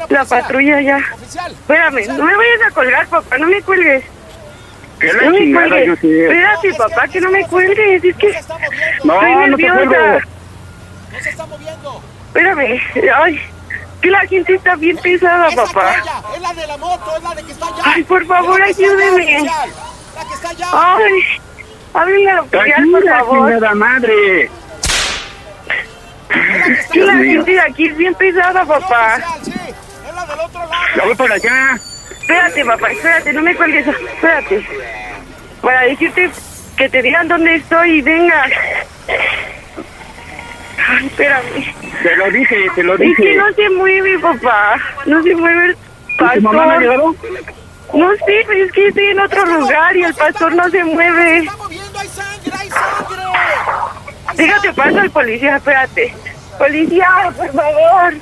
la patrulla ya. Espérame, no me vayas a colgar, papá, no me cuelgues. No me cuelgues. Espérate, papá, que no me cuelgues. Es que No, estoy no te nerviosa. cuelgo. Espérame, ay, que la gente está bien pesada, papá. Es la de la moto, es la de que está allá. Ay, por favor, ayúdeme. La que está allá. Ay, háblenle al oficial, por favor. chingada madre. La gente de aquí es bien pesada, papá. Ya voy para allá. Espérate, papá, espérate, no me cuelgues. Espérate. Para decirte que te digan dónde estoy y venga. Ay, espérame. Te lo dije, te lo Es dije. que no se mueve, papá. No se mueve el ¿Y tu mamá no ha pastor. llegado? No sé, pero es que estoy en otro lugar y el pastor no se mueve. Déjate paso al policía, espérate. Policía, por favor.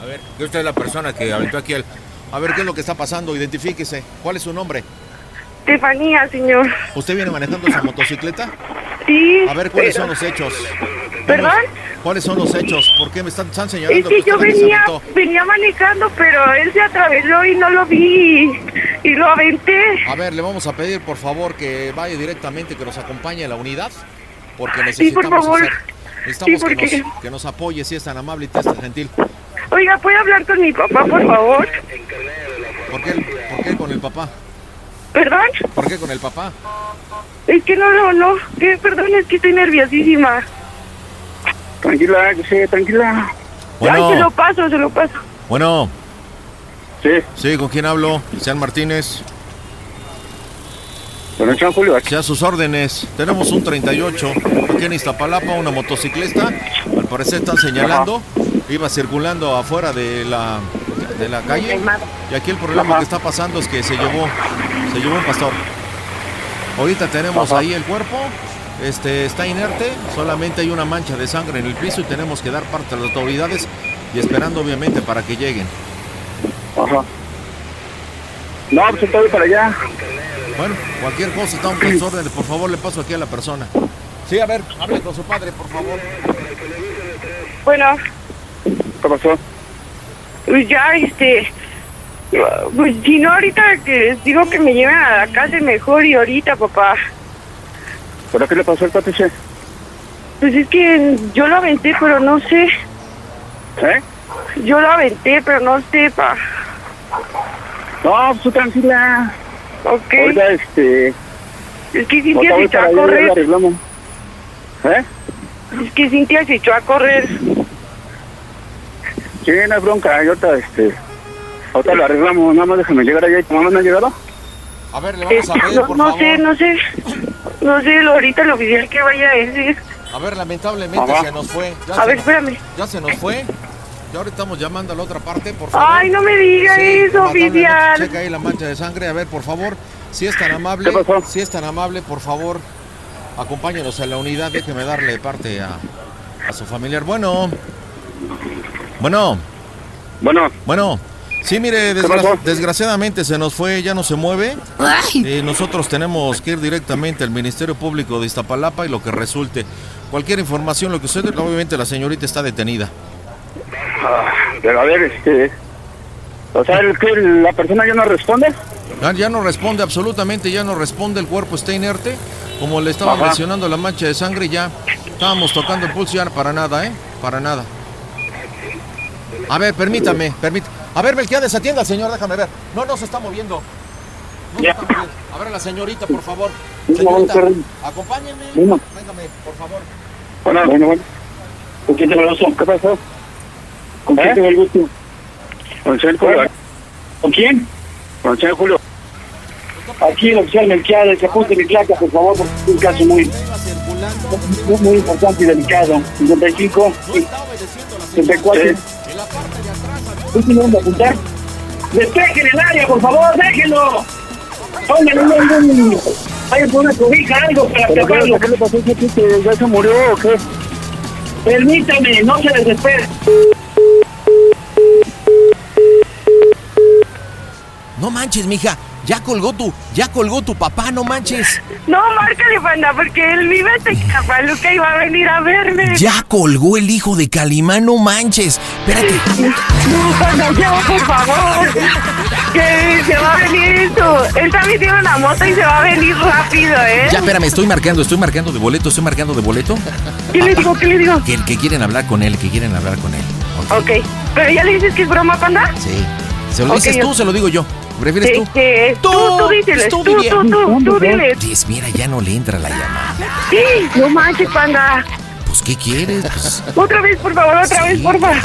A ver, usted es la persona que aventó aquí el... A ver, ¿qué es lo que está pasando? Identifíquese. ¿Cuál es su nombre? Estefanía, señor. ¿Usted viene manejando esa motocicleta? Sí. A ver, ¿cuáles pero- son los hechos? ¿Perdón? ¿Cuáles son los hechos? ¿Por qué me están, están señalando? Es que yo venía, venía manejando, pero él se atravesó y no lo vi y lo aventé. A ver, le vamos a pedir por favor que vaya directamente, que nos acompañe a la unidad, porque Sí, por necesitamos favor. hacer, necesitamos Sí, que, porque- nos, que nos apoye si es tan amable y tan gentil. Oiga, ¿puede hablar con mi papá, por favor? ¿Por qué, ¿Por qué con el papá? ¿Perdón? ¿Por qué con el papá? Es que no, no, no. ¿Qué? Perdón, es que estoy nerviosísima. Tranquila, yo sé, tranquila. Bueno. Ay, se lo paso, se lo paso. Bueno. Sí. Sí, ¿con quién hablo? Sean Martínez. Don Juan Julio. Sí, a sus órdenes. Tenemos un 38 aquí en Iztapalapa, una motociclista. Al parecer están señalando. Iba circulando afuera de la, de la calle. Y aquí el problema que está pasando es que se llevó, se llevó un pastor. Ahorita tenemos Ajá. ahí el cuerpo. Este está inerte, solamente hay una mancha de sangre en el piso y tenemos que dar parte a las autoridades y esperando obviamente para que lleguen. Ajá. No, pues estoy para allá. Bueno, cualquier cosa estamos a sus órdenes. Por favor, le paso aquí a la persona. Sí, a ver, hable con su padre, por favor. Bueno, ¿Qué pasó? pues ya, este... Pues si no, ahorita que les digo que me lleven a la casa mejor y ahorita, papá. ¿Pero qué le pasó al patricio? Pues es que yo lo aventé, pero no sé. ¿Eh? Yo lo aventé, pero no sé, pa. No, pues tranquila. Ok. Ahorita, este... Es que Cintia se echó a correr. ¿Eh? Es que Cintia se echó a correr. Sí, no hay bronca. Y ahorita, este... Ahorita lo arreglamos. Nada más déjame llegar allá. ¿Y tu mamá no ha llegado? A ver, le Eh, vamos a pedir, no, por no favor. sé, no sé. No sé, ahorita lo oficial que vaya a decir. A ver, lamentablemente se nos fue. Ya A ver, nos- espérame. Ya se nos fue. Ya ahorita estamos llamando a la otra parte, por favor. Ay, no me diga eso, oficial. Checa ahí la mancha de sangre. A ver, por favor, si es tan amable, si es tan amable, por favor, acompáñenos a la unidad. Déjeme darle parte a, a su familiar. Bueno. Bueno. Bueno. Bueno. Sí, mire, desgraciadamente se nos fue, ya no se mueve. Eh, nosotros tenemos que ir directamente al Ministerio Público de Iztapalapa y lo que resulte. Cualquier información, lo que usted, obviamente la señorita está detenida. Ah, pero a ver, este... O sea, ¿el, qué, ¿la persona ya no responde? Ya, ya no responde, absolutamente ya no responde, el cuerpo está inerte. Como le estaba Ajá. mencionando la mancha de sangre, ya estábamos tocando el pulso, ya para nada, ¿eh? Para nada. A ver, permítame, permítame. A ver, Melquiades, atienda al señor, déjame ver. No, no se está moviendo. No se está moviendo. A ver a la señorita, por favor. Señorita, acompáñenme. Bueno. Véngame, por favor. Bueno, bueno, bueno. ¿Con quién te lo ¿Qué pasó? ¿Con quién tengo el gusto? Con el señor Julio. ¿Con quién? Con el señor Julio. Aquí el oficial Melquiades, que apunte mi placa, por favor, porque es un caso muy, muy, importante y delicado. 55, 64. ¿Usted me va a apuntar? Despejen el área, por favor, déjenlo. Pónganle un, un, vayan por una cobija, algo para ¿Pero qué, taparlo. qué le pasó a ese? ¿Ya se murió o qué? Permítame, no se desespere. No manches, mija. Ya colgó tu, ya colgó tu papá, no manches. No, márcale, panda, porque él vive en Tecapaluca y va a venir a verme. Ya colgó el hijo de Calimán, no manches. Espérate. No, panda, ya, por favor. Que se va a venir esto. Él también tiene una moto y se va a venir rápido, ¿eh? Ya, espérame, estoy marcando, estoy marcando de boleto, estoy marcando de boleto. ¿Qué le digo? ¿Qué le digo? Que, que quieren hablar con él, que quieren hablar con él. Ok. ¿Pero ya le dices que es broma, panda? Sí. ¿Se lo dices yo- tú o se lo digo yo? ¿Prefieres Sí, tú? que tú, tú díseles, tú, tú, bien. tú, tú diles. Diez, mira, ya no le entra la llamada. Sí, no manches, panda. Pues, ¿qué quieres? Pues, Otra vez, por favor, otra vez, por favor.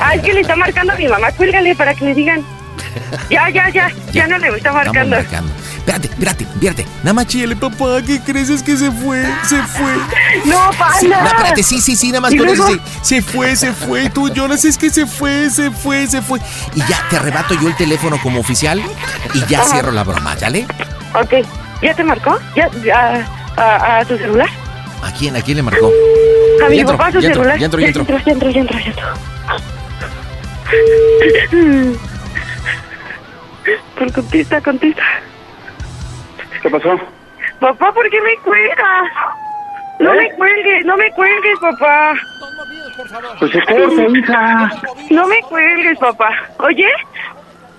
Ay, es que le está marcando a mi mamá. Cuélgale para que le digan. [LAUGHS] Ya, ya, ya. Ya no le está marcando. marcando. Espérate, espérate, espérate. Nada más chíale, papá, ¿qué crees? Es que se fue, se fue. [LAUGHS] No. Sí, no, espérate, sí, sí, sí, nada más ¿Y con eso sí. Se fue, se fue. Tú lloras, es que se fue, se fue, se fue. Y ya te arrebato yo el teléfono como oficial y ya Ajá. cierro la broma, ¿sale? Ok. ¿Ya te marcó? ¿Ya? ya a, a tu celular? ¿A quién? ¿A quién le marcó? A mi Ya papá su ya entró, celular. ya entró, ya entró. Ya entró, ya entró, ya entró. [LAUGHS] Pero contesta, contesta. ¿Qué pasó? Papá, ¿por qué me cuelgas? No ¿Eh? me cuelgues, no me cuelgues, papá. Pues se corta, hija. No me cuelgues, papá. ¿Oye?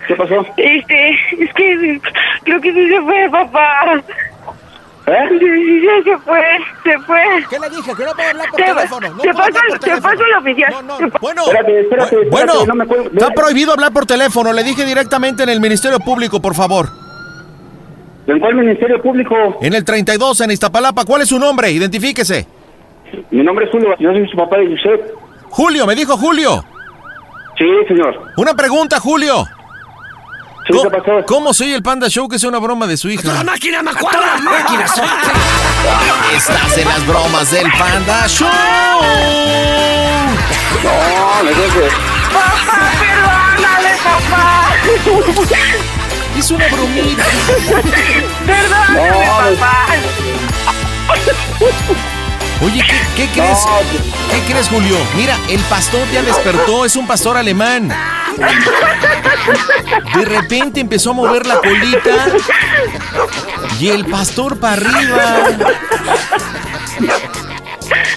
¿Qué pasó? Este, es que creo que sí se fue, papá. ¿Eh? Sí, sí, se fue, se fue. ¿Qué le dije? Que no puedo hablar por Te, teléfono. No paso, hablar por te teléfono. paso el oficial. Te pa- Bueno, Espérate, espérate, espérate, Bueno, no me está prohibido hablar por teléfono. Le dije directamente en el Ministerio Público, por favor. ¿En cuál ministerio público? En el 32, en Iztapalapa. ¿Cuál es su nombre? Identifíquese. Mi nombre es Julio, yo soy su papá de Yusef. Julio, me dijo Julio. Sí, señor. Una pregunta, Julio. Sí, ¿qué pasó? ¿Cómo soy el Panda Show que es una broma de su hija? ¡La máquina macuarra! ¡Máquina Estás en las bromas del Panda Show. No, me dejes. Papá, perdónale, papá. Es una bromita. Perdóname, No, papá. Oye, ¿qué, qué crees? ¿Qué crees, Julio? Mira, el pastor ya despertó, es un pastor alemán. De repente empezó a mover la colita y el pastor para arriba.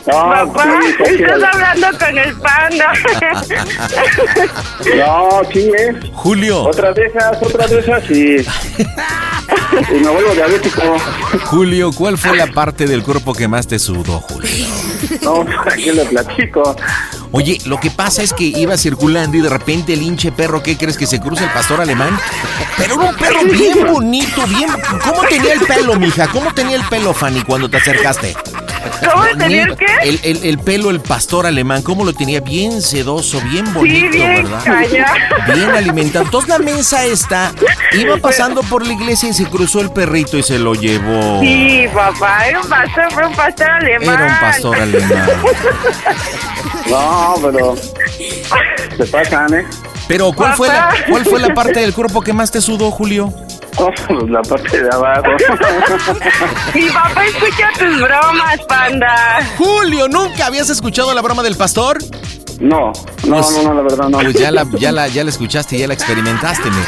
No, Papá, estás hablando con el panda. [LAUGHS] No, sí, ¿eh? Julio, Otra de esas, otra de esas y... [LAUGHS] y me vuelvo diabético. Julio, ¿cuál fue la parte del cuerpo que más te sudó, Julio? No, aquí le platico. Oye, lo que pasa es que iba circulando y de repente el hinche perro, ¿qué crees que se cruza el pastor alemán? Pero era un perro bien bonito, bien. ¿Cómo tenía el pelo, mija? ¿Cómo tenía el pelo, Fanny, cuando te acercaste? ¿Cómo [LAUGHS] tenía el qué? El, el- el pelo, el pastor alemán, ¿cómo lo tenía? Bien sedoso, bien bonito, Sí, bien ¿verdad? calla. Bien alimentado. Entonces la mesa esta iba pasando por la iglesia y se cruzó el perrito y se lo llevó. Sí, papá, era un pastor, fue un pastor alemán. Era un pastor alemán. No, pero... Se pasan, ¿eh? Pero ¿cuál fue, la. ¿cuál fue la parte del cuerpo que más te sudó, Julio? Pues la parte de abajo. [LAUGHS] Mi papá escucha tus bromas, panda. Julio, ¿nunca habías escuchado la broma del pastor? No, no, Pues- no, no, la verdad no. Pues ya la, ya la, ya la escuchaste y ya la experimentaste, mira.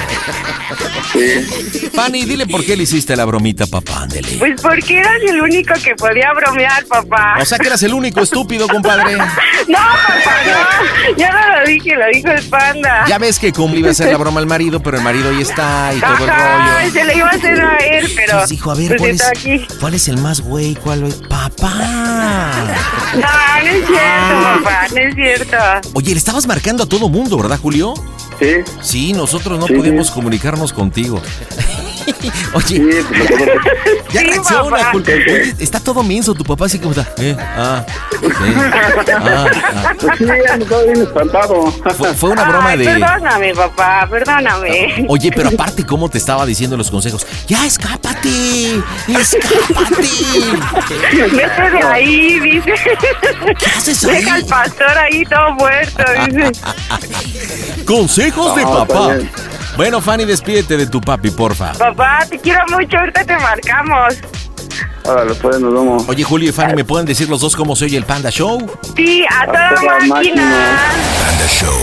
Sí. Fanny, dile por qué le hiciste la bromita, papá, ándele. Pues porque eras el único que podía bromear, papá. O sea que eras el único estúpido, compadre. [LAUGHS] No, papá, no. Ya no lo dije, lo dijo el panda. Ya ves que como le iba a hacer la broma al marido, pero el marido ahí está y todo el rollo. se le iba a hacer a él, pero. Entonces dijo, a ver, pues ¿cuál es, aquí. ¿cuál es el más güey? ¿Cuál es? ¡Papá! No, no es cierto, papá, no es cierto. Oye, le estabas marcando a todo mundo, ¿verdad, Julio? Sí. Sí, nosotros no Sí, podemos sí. comunicarnos contigo. [LAUGHS] Oye, Sí, [LAUGHS] pues ya Sí, reacciona. Oye, está todo menso tu papá, así como está. Eh, ah, eh, ah, ah. Pues sí, ando todo bien espantado. Fue, fue una broma Ay, de. perdóname, papá, perdóname. Oye, pero aparte, ¿cómo te estaba diciendo los consejos? ¡Ya, escápate! ¡Escápate! Vete de ahí, dice. ¿Qué haces ahí? Deja al pastor ahí todo muerto, dice. Consejos de papá. Bueno, Fanny, despídete de tu papi, porfa. Papá, te quiero mucho, ahorita te marcamos. Ahora, pues nos vemos. Oye, Julio y Fanny, ¿me pueden decir los dos cómo se oye el Panda Show? Sí, a toda toda máquina. máquina. Panda Show.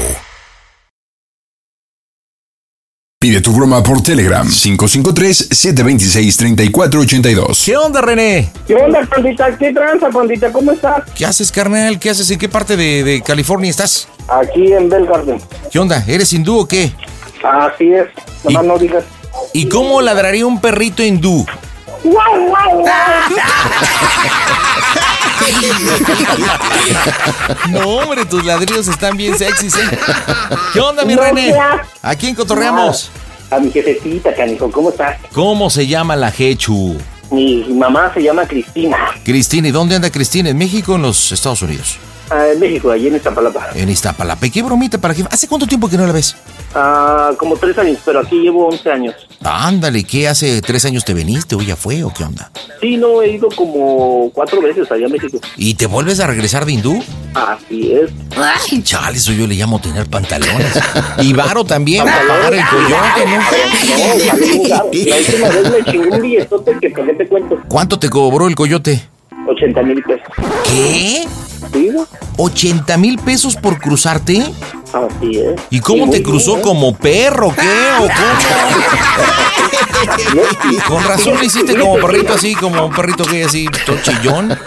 Pide tu broma por Telegram 553-726-3482. ¿Qué onda, René? ¿Qué onda, pandita? ¿Qué tranza, pandita? ¿Cómo estás? ¿Qué haces, carnal? ¿Qué haces? ¿En qué parte de, de California estás? Aquí en Bell Garden. ¿Qué onda? ¿Eres hindú o qué? Así es. Nomás no digas. ¿Y cómo ladraría un perrito hindú? ¡Guau, guau, guau! [LAUGHS] No, hombre, tus ladrillos están bien sexys, ¿eh? ¿Qué onda, mi No René? ¿A quién cotorreamos? A mi jefecita, canijo, ¿cómo estás? ¿Cómo se llama la Hechu? Mi mamá se llama Cristina. Cristina, ¿y dónde anda Cristina? ¿En México o en los Estados Unidos? Ah, en México, allí en Iztapalapa. En Iztapalapa. ¿Y qué bromita para que... ¿Hace cuánto tiempo que no la ves? Ah, como tres años, pero aquí llevo 11 años. Ándale, ¿qué hace tres años te veniste o ya fue o qué onda? Sí, no, he ido como cuatro veces allá a México. ¿Y te vuelves a regresar de hindú? Así es. Ay, chale, eso yo le llamo tener pantalones. Y varo también para pagar el coyote, ¿no? No. La última vez me chingó un billetote que te cuento. ¿Cuánto te cobró el coyote? 80 mil pesos. ¿Qué? ¿Sí? no? ¿80 mil pesos por cruzarte? Así es. ¿Y cómo Sí, te cruzó? bien. ¿Como perro? ¿Qué? ¿O cómo? Con razón le hiciste como perrito así, como un perrito que así, todo chillón.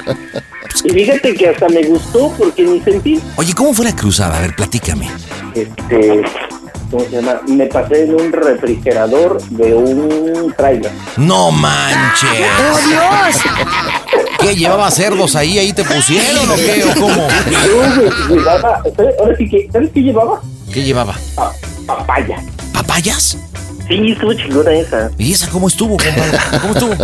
Y fíjate que hasta me gustó porque ni sentí. Oye, ¿cómo fue la cruzada? A ver, platícame. Este, ¿cómo se llama? Me pasé en un refrigerador de un trailer. ¡No manches! ¡Oh, Dios! ¿Qué? ¿Llevaba cerdos ahí? ¿Ahí te pusieron o qué? ¿O cómo? No, güey, llevaba, ahora sí que, ¿sabes qué llevaba? ¿Qué llevaba? Pa- papaya. ¿Papayas? Sí, estuvo chingona esa. ¿Y esa cómo estuvo, compadre? ¿Cómo estuvo?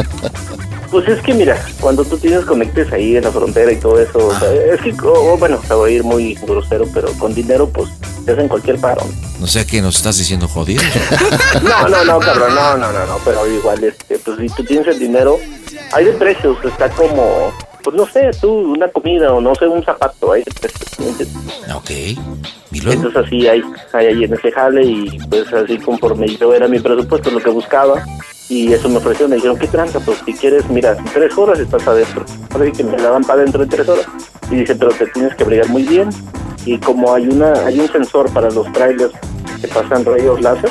Pues es que mira, cuando tú tienes conectes ahí en la frontera y todo eso, o sea, es que, oh, bueno, se va a ir muy grosero, pero con dinero pues te hacen cualquier paro. No sé qué nos estás diciendo jodido. [LAUGHS] No, no, no, cabrón, no, no, no, no, pero igual, este, pues si tú tienes el dinero, hay de precios, está como, pues no sé, tú, una comida o no sé, un zapato, hay de precios. ¿me entiendes? Ok. Entonces así hay, hay ahí en ese jale y pues así conforme yo era mi presupuesto, lo que buscaba, y eso me ofreció, me dijeron, ¿qué tranza? Pues si quieres, mira, en tres horas estás adentro. Ahora sí que me la dan para adentro en tres horas. Y dice, pero te tienes que brigar muy bien. Y como hay una hay un sensor para los trailers que pasan rayos láser,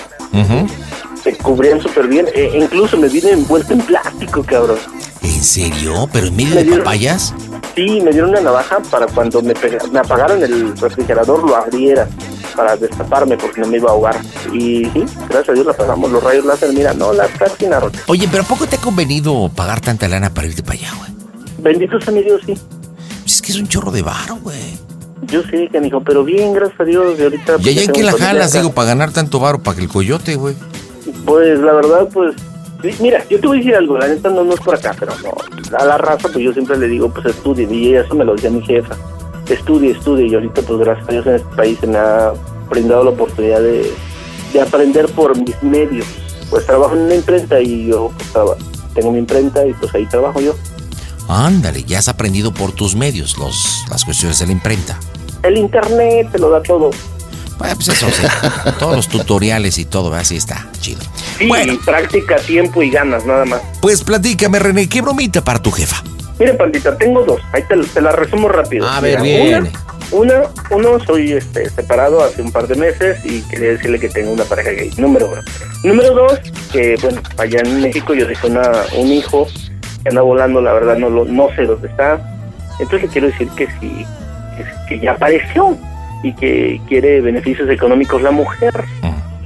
se cubrían súper bien. E incluso me vine envuelto en plástico, cabrón. ¿En serio? ¿Pero en medio Me de dieron- papayas? Sí, me dieron una navaja para cuando me, me apagaron el refrigerador lo abriera para destaparme porque no me iba a ahogar. Y sí, gracias a Dios la pagamos. Los rayos láser, mira, no, las cárcinas. Oye, pero ¿a poco te ha convenido pagar tanta lana para irte para allá, güey? Bendito sea mi Dios, sí. Es que es un chorro de varo, güey. Yo sé que dijo, pero bien, gracias a Dios. Y ahorita. ¿Y pues, allá en qué la jalas, digo, para ganar tanto varo para que el coyote, güey? Pues la verdad, pues. Mira, yo te voy a decir algo, la neta no, no es por acá, pero no. A la raza, pues yo siempre le digo, pues estudien, y eso me lo decía mi jefa. Estudie, estudie, y ahorita, pues gracias a Dios en este país se me ha brindado la oportunidad de, de aprender por mis medios. Pues trabajo en una imprenta y yo pues, traba- tengo mi imprenta y pues ahí trabajo yo. Ándale, ya has aprendido por tus medios los, las cuestiones de la imprenta. El internet te lo da todo. Bueno, pues eso sí. [LAUGHS] Todos los tutoriales y todo, así está, chido. Sí, práctica, tiempo y ganas, nada más. Pues platícame, René, ¿qué bromita para tu jefa? Mire, pandita, tengo dos. Ahí te, te la resumo rápido. A ver, Mira. Una, una, uno, soy este, separado hace un par de meses y quería decirle que tengo una pareja gay. Número uno. Número dos, que bueno, allá en México yo dejé una, un hijo que anda volando, la verdad no lo, no sé dónde está. Entonces le quiero decir que sí, que, que ya apareció y que quiere beneficios económicos la mujer.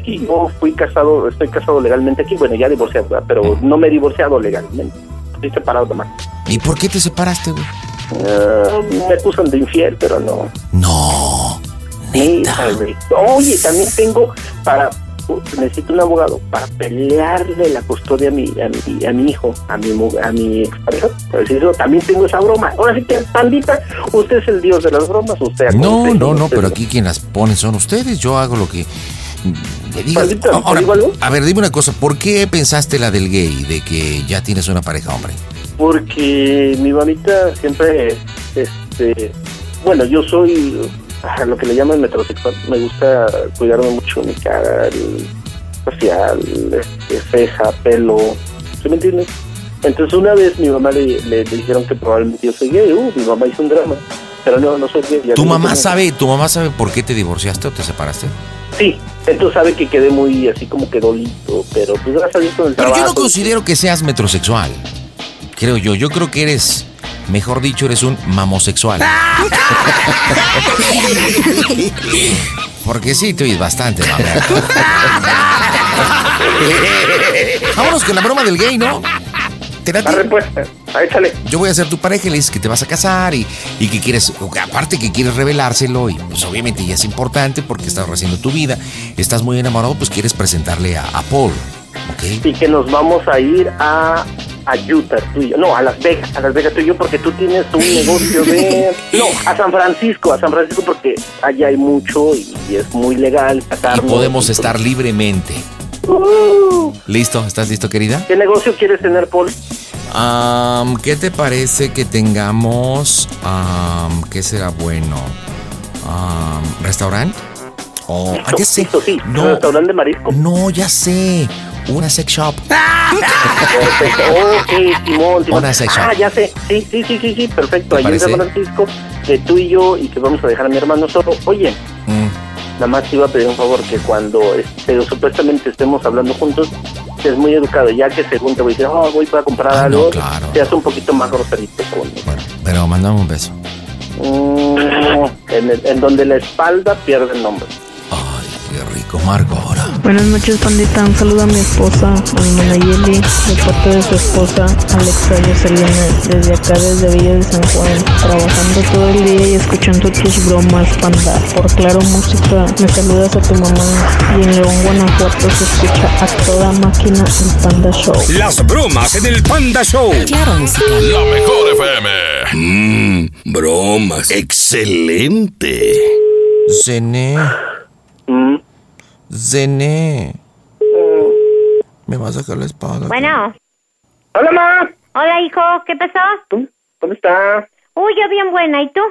Y yo fui casado, estoy casado legalmente aquí, bueno, ya divorciado, ¿verdad? pero no me he divorciado legalmente. Estoy separado nomás. ¿Y por qué te separaste, güey? Ah, me acusan de infiel, pero no. No. Neta. Oye, también tengo para necesito un abogado para pelearle la custodia a mi a mi, a mi hijo, a mi mu- a mi expareja. Decir eso, también tengo esa broma. Ahora sí que pandita, usted es el dios de las bromas, usted No, no, no, pero aquí quien las pone son ustedes. Yo hago lo que le diga. Pandita, ¿te Ahora, a ver, dime una cosa. ¿Por qué pensaste la del gay, de que ya tienes una pareja hombre? Porque mi mamita siempre, este, bueno, yo soy a lo que le llaman metrosexual. Me gusta cuidarme mucho mi cara, el facial, este, ceja, pelo. ¿Sí me entiendes? Entonces una vez mi mamá le, le- le dijeron que probablemente yo soy gay. Uh, mi mamá hizo un drama. Pero no, no soy ya ¿Tu mamá sabe, tu mamá sabe por qué te divorciaste o te separaste? Sí, entonces sabe que quedé muy así como que dolito, pero pues gracias a Dios con el Pero yo trabajo. no considero que seas metrosexual. Creo yo. Yo creo que eres, mejor dicho, eres un mamosexual. [LAUGHS] Porque sí, te oyes bastante, mamá. [LAUGHS] Vámonos con la broma del gay, ¿no? ¿Te late? Échale. Yo voy a ser tu pareja y le dices que te vas a casar y, y que quieres, aparte que quieres revelárselo y pues obviamente ya es importante porque estás haciendo tu vida, estás muy enamorado, pues quieres presentarle a, a Paul, ¿ok? Y que nos vamos a ir a a Utah tú y yo. No, a Las Vegas, a Las Vegas tú y yo porque tú tienes un negocio de... [LAUGHS] No, a San Francisco, a San Francisco porque allá hay mucho y, es muy legal Y podemos estar libremente. ¿Listo? ¿Estás listo, querida? ¿Qué negocio quieres tener, Paul? Am, ¿Qué te parece que tengamos? am, ¿Qué será bueno? Am, ¿Restaurante? Oh, ah, ya sé. No, ¿Restaurante de marisco? No, ya sé. Una sex shop. Perfecto. [LAUGHS] Ok, Simón, Simón. Una sex shop. Ah, ya sé. Sí, sí, sí, sí, sí, perfecto. ¿Te Ahí en San? Francisco, que tú y yo y que vamos a dejar a mi hermano solo. Oye, Mm. Nada más te iba a pedir un favor que cuando este, supuestamente estemos hablando juntos, seas muy educado, ya que según te voy a decir, oh, voy para comprar Ah, no, algo, claro. seas un poquito más groserito con Pero mandame un beso. Mm, en, el- en donde la espalda pierde el nombre. Marco, ahora. Buenas noches, pandita. Un saludo a mi esposa, a mi Manayeli, de parte de su esposa, Alexa Jocelyn, desde acá, desde Villa de San Juan, trabajando todo el día y escuchando tus bromas, panda. Por Claro Música, me saludas a tu mamá. Y en León, Guanajuato, se escucha a toda máquina el Panda Show. Las bromas en el Panda Show. Claro, música. La mejor FM. Mmm, bromas. Excelente. Zené. Zené. Me va a sacar la espada. Bueno. Hola, ma. Hola, hijo. ¿Qué pasó? ¿Cómo está? Uy, yo bien buena. ¿Y tú?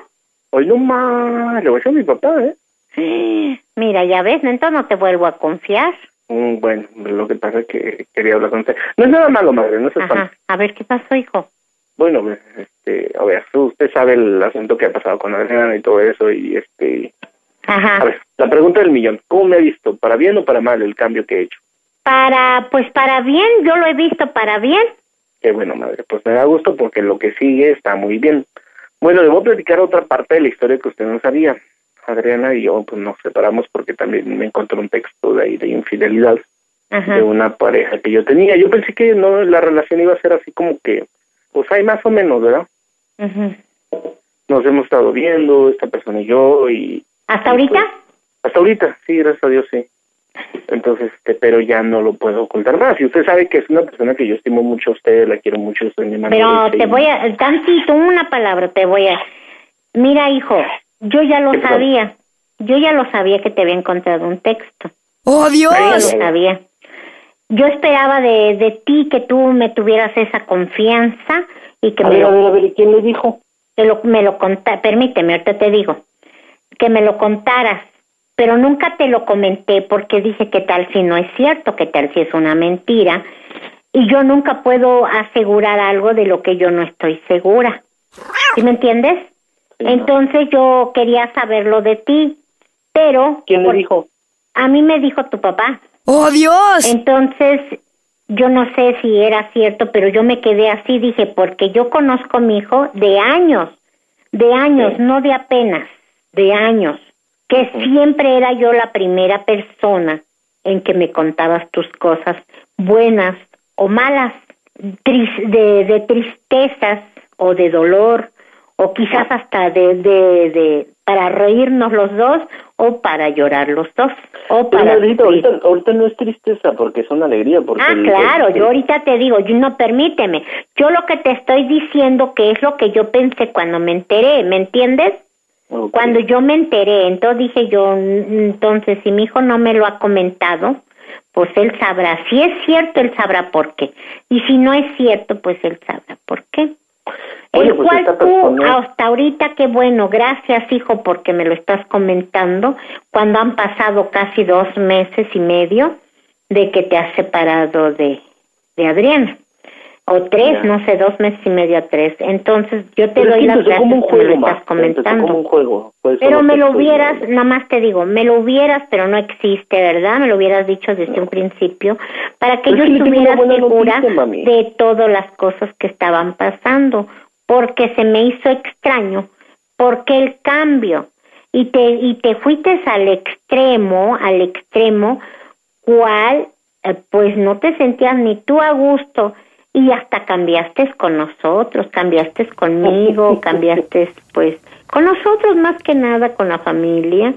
Hoy no más, le voy a decir a mi papá, ¿eh? [GASPS] Mira, ya ves, entonces no te vuelvo a confiar. Mm, bueno, lo que pasa es que quería hablar con usted. No es nada malo, madre, no se Ajá. A ver, ¿qué pasó, hijo? Bueno, este, a ver, usted sabe el asunto que ha pasado con Adriana y todo eso, y este... Ajá. A ver, la pregunta del millón, ¿cómo me ha visto? ¿Para bien o para mal el cambio que he hecho? Para, pues para bien, yo lo he visto para bien. Qué bueno, madre, pues me da gusto porque lo que sigue está muy bien. Bueno, le voy a platicar otra parte de la historia que usted no sabía. Adriana y yo, pues nos separamos porque también me encontré un texto de ahí de infidelidad Ajá. de una pareja que yo tenía. Yo pensé que no la relación iba a ser así como que, pues hay más o menos, ¿verdad? Ujú. Nos hemos estado viendo, esta persona y yo, y ¿Hasta ahorita? hasta ahorita, sí, gracias a Dios, sí. Entonces, este, pero ya no lo puedo ocultar más. Y usted sabe que es una persona que yo estimo mucho a usted, la quiero mucho, soy mi Pero te voy a, tantito, una palabra, te voy a... Mira, hijo, yo ya lo sabía. Yo ya lo sabía que te había encontrado un texto. ¡Oh, Dios! Yo ya lo sabía. Yo esperaba de, de ti que tú me tuvieras esa confianza y que A me ver, lo, a ver, a ver, ¿y quién le dijo? que lo- me lo conta, permíteme, ahorita te digo, que me lo contaras, pero nunca te lo comenté porque dije qué tal si no es cierto, qué tal si es una mentira, y yo nunca puedo asegurar algo de lo que yo no estoy segura. ¿Sí me entiendes? Entonces yo quería saberlo de ti, pero... ¿Quién le dijo? A mí me dijo tu papá. ¡Oh, Dios! Entonces, yo no sé si era cierto, pero yo me quedé así, dije, porque yo conozco a mi hijo de años, de años, no de apenas, de años, que siempre era yo la primera persona en que me contabas tus cosas buenas o malas, de, de tristezas o de dolor, o quizás hasta de, de, de para reírnos los dos o para llorar los dos o para ahorita, ahorita no es tristeza, porque es una alegría. Porque Ah, el- claro, el- yo ahorita te digo, yo no permíteme. Yo lo que te estoy diciendo que es lo que yo pensé cuando me enteré, ¿me entiendes? Cuando yo me enteré, entonces dije yo, "Mm, entonces si mi hijo no me lo ha comentado, pues él sabrá. Si es cierto, él sabrá por qué. Y si no es cierto, pues él sabrá por qué. Oye, el pues cual tú, hasta ahorita, qué bueno, gracias hijo porque me lo estás comentando, cuando han pasado casi dos meses y medio de que te has separado de, de Adriana. O tres, Ya. no sé, dos meses y medio a tres. Entonces, yo te Pero doy las gracias como un que me estás comentando. como un juego. Pues, Pero me lo hubieras, nada más te digo, me lo hubieras, pero no existe, ¿verdad? Me lo hubieras dicho desde un principio, para que yo estuviera segura noticia, de todas las cosas que estaban pasando, porque se me hizo extraño, porque el cambio, y te, y te fuiste al extremo, al extremo, cual, eh, pues no te sentías ni tú a gusto, y hasta cambiaste con nosotros, cambiaste conmigo, [LAUGHS] cambiaste pues con nosotros más que nada, con la familia.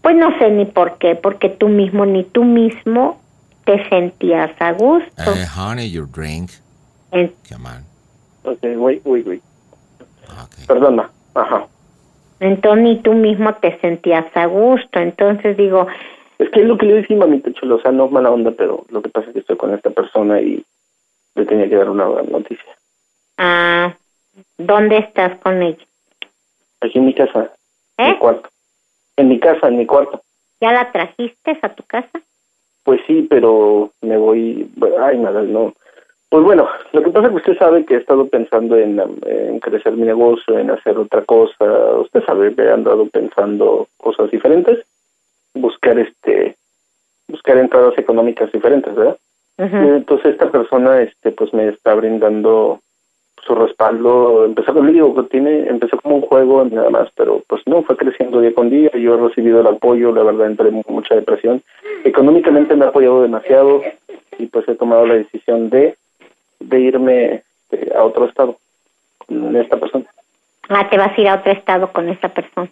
Pues no sé ni por qué, porque tú mismo ni tú mismo te sentías a gusto. Eh, honey, your drink. En- Ok, wait, wait, wait. Perdona, ajá. Entonces ni tú mismo te sentías a gusto. Entonces digo, Es que es lo que le decía mamita chulo, o sea, no es mala onda, pero lo que pasa es que estoy con esta persona y le tenía que dar una buena noticia. ah, ¿dónde estás con ella? Aquí en mi casa, en ¿Eh? mi cuarto. En mi casa, en mi cuarto. ¿Ya la trajiste a tu casa? Pues sí, pero me voy... Ay, nada, no. Pues bueno, lo que pasa es que usted sabe que he estado pensando en, um, en crecer mi negocio, en hacer otra cosa. Usted sabe que he andado pensando cosas diferentes. Buscar este... Buscar entradas económicas diferentes, ¿verdad? Entonces esta persona, este, pues me está brindando su respaldo. Empezó, le digo, que tiene, empezó como un juego nada más, pero pues no, fue creciendo día con día. Yo he recibido el apoyo, la verdad entré en mucha depresión. Económicamente me ha apoyado demasiado y pues he tomado la decisión de, de irme este, a otro estado con esta persona. Ah, te vas a ir a otro estado con esta persona.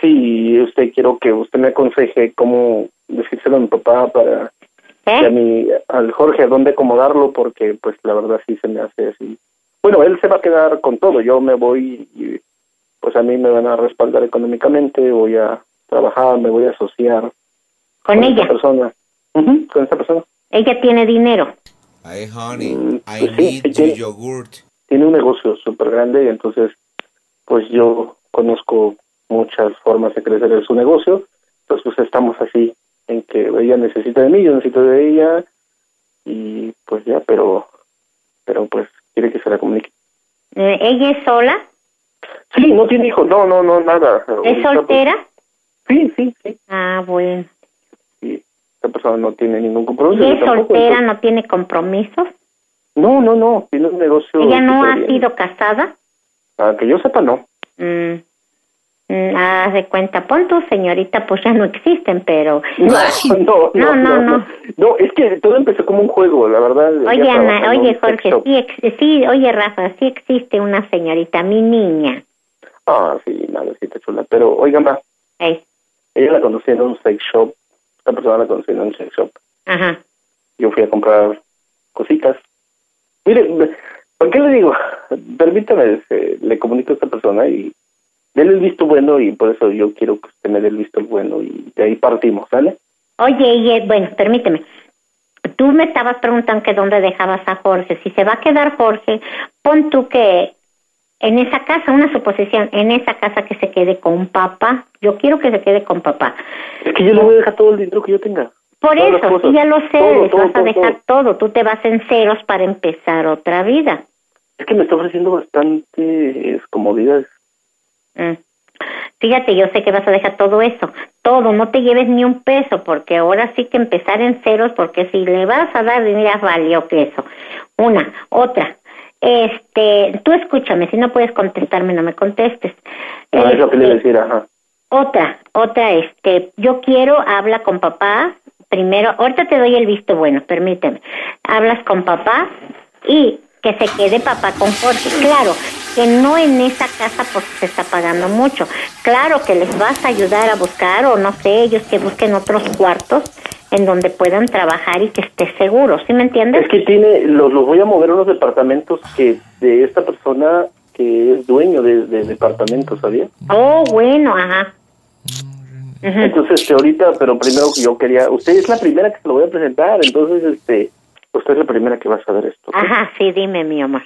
Sí, usted quiero que usted me aconseje cómo decírselo a mi papá para y a mi, al Jorge a dónde acomodarlo porque pues la verdad sí se me hace así. Bueno, él se va a quedar con todo, yo me voy y pues a mí me van a respaldar económicamente, voy a trabajar, me voy a asociar ¿Con esta ella? persona. Ujú, con esta persona. Ella tiene dinero. Hey, honey, Mm, I pues sí, need tiene- yogurt. tiene un negocio súper grande y entonces pues yo conozco muchas formas de crecer en su negocio entonces pues estamos así en que ella necesita de mí yo necesito de ella y pues ya pero pero pues quiere que se la comunique Eh, ¿Ella es sola? sí no tiene hijos no no no nada ¿Es pues, soltera? sí sí sí Ah, bueno. esta persona no tiene ningún ¿Ella compromiso es yo tampoco, soltera, entonces- no tiene compromisos? no no no tiene un negocio ¿Ella no ha bien. sido casada? Ah, que yo sepa no Mm. Mm, haz de cuenta, pon tu señorita, pues ya no existen, pero... no, no, No, no, no. No, es que todo empezó como un juego, la verdad. Oye, Ana, oye, Jorge, sí, ex- sí, oye, Rafa, sí existe una señorita, mi niña. Ah, sí, madrecita chula. Pero, oiga, ma, Ey, ella la conocí en un sex shop. Esta persona la conocí en un sex shop. ajá. Yo fui a comprar cositas. Mire, ¿por qué le digo? [LAUGHS] Permítame, este, le comunico a esta persona y déle el visto bueno y por eso yo quiero que usted me dé el visto bueno y de ahí partimos, ¿sale? Oye, y, eh, bueno, permíteme. Tú me estabas preguntando que dónde dejabas a Jorge. Si se va a quedar Jorge, pon tú que en esa casa, una suposición, en esa casa que se quede con papá. Yo quiero que se quede con papá. Es que yo le voy a dejar todo el dinero que yo tenga. Por eso, sí, ya lo sé, Todo, les todo, vas a dejar todo. Tú te vas en ceros para empezar otra vida. Es que me está ofreciendo bastantes comodidades. Mm. Fíjate, yo sé que vas a dejar todo eso, todo, no te lleves ni un peso, porque ahora sí que empezar en ceros, porque si le vas a dar ya valió que eso. Una, otra, este, tú escúchame, si no puedes contestarme, no me contestes. Ah, es lo que le Este, decir, ajá. otra, otra, este, yo quiero, habla con papá, primero, ahorita te doy el visto bueno, permíteme. Hablas con papá y que se quede papá con Jorge. Claro, que no en esa casa porque se está pagando mucho. Claro que les vas a ayudar a buscar, o no sé, ellos que busquen otros cuartos en donde puedan trabajar y que esté seguro, ¿sí me entiendes? Es que tiene, los, los voy a mover a unos departamentos que de esta persona que es dueño de, de departamentos, ¿sabía? Oh, bueno, ajá. Entonces, este, ahorita, pero primero que yo quería, usted es la primera que se lo voy a presentar, entonces, este, usted es la primera que va a saber esto. Ajá, sí, dime, mi amor.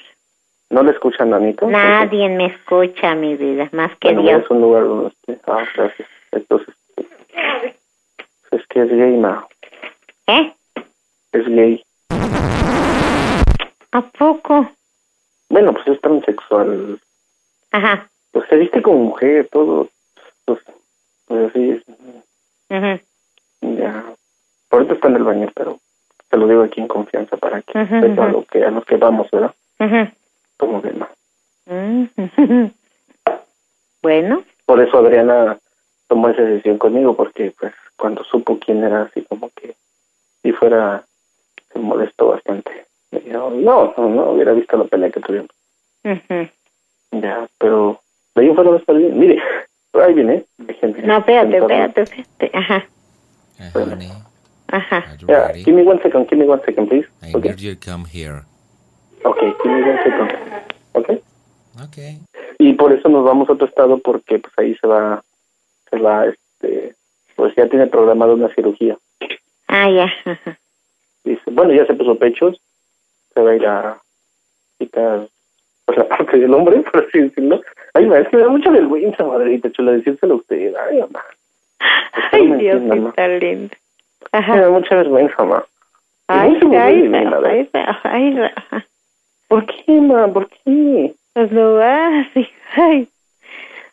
¿No le escuchan, Anita? Nadie me escucha, mi vida, más que Bueno, Dios. es un lugar donde esté. Ah, gracias. Entonces, es que es gay, ma. ¿Eh? Es gay. ¿A poco? Bueno, pues es transexual. Ajá. Pues se viste como mujer, todo. Pues, pues así, ujú. ya. Ahorita está en el baño, pero te lo digo aquí en confianza para que sepa ujú. lo que, a los que vamos, ¿verdad? Ujú. Como que no. Mm. [LAUGHS] Bueno, Por eso Adriana tomó esa decisión conmigo, porque pues cuando supo quién era, así como que si fuera, se molestó bastante. Me dijo, no, no, no, hubiera visto la pelea que tuvimos. Ya, pero de ahí en fuera va a estar bien. Mire, ahí viene, déjenme. no, espérate, espérate, espérate. Ajá, ajá. Yeah, give me one second, give me one second, please. I Okay. need you to come here. Ok. Y por eso nos vamos a otro estado porque pues ahí se va, se va, este, pues ya tiene programado una cirugía. Ah, ya. ajá. Dice, bueno, ya se puso pechos, se va a ir a quitar pues la parte del hombre, [LAUGHS] por así decirlo. Ay, ma, es que me da mucha vergüenza, madrecita chula, decírselo a usted. Ay, mamá. Ay, Dios, qué tan lindo. Me da mucha vergüenza, ma. Y Ay, ay. [LAUGHS]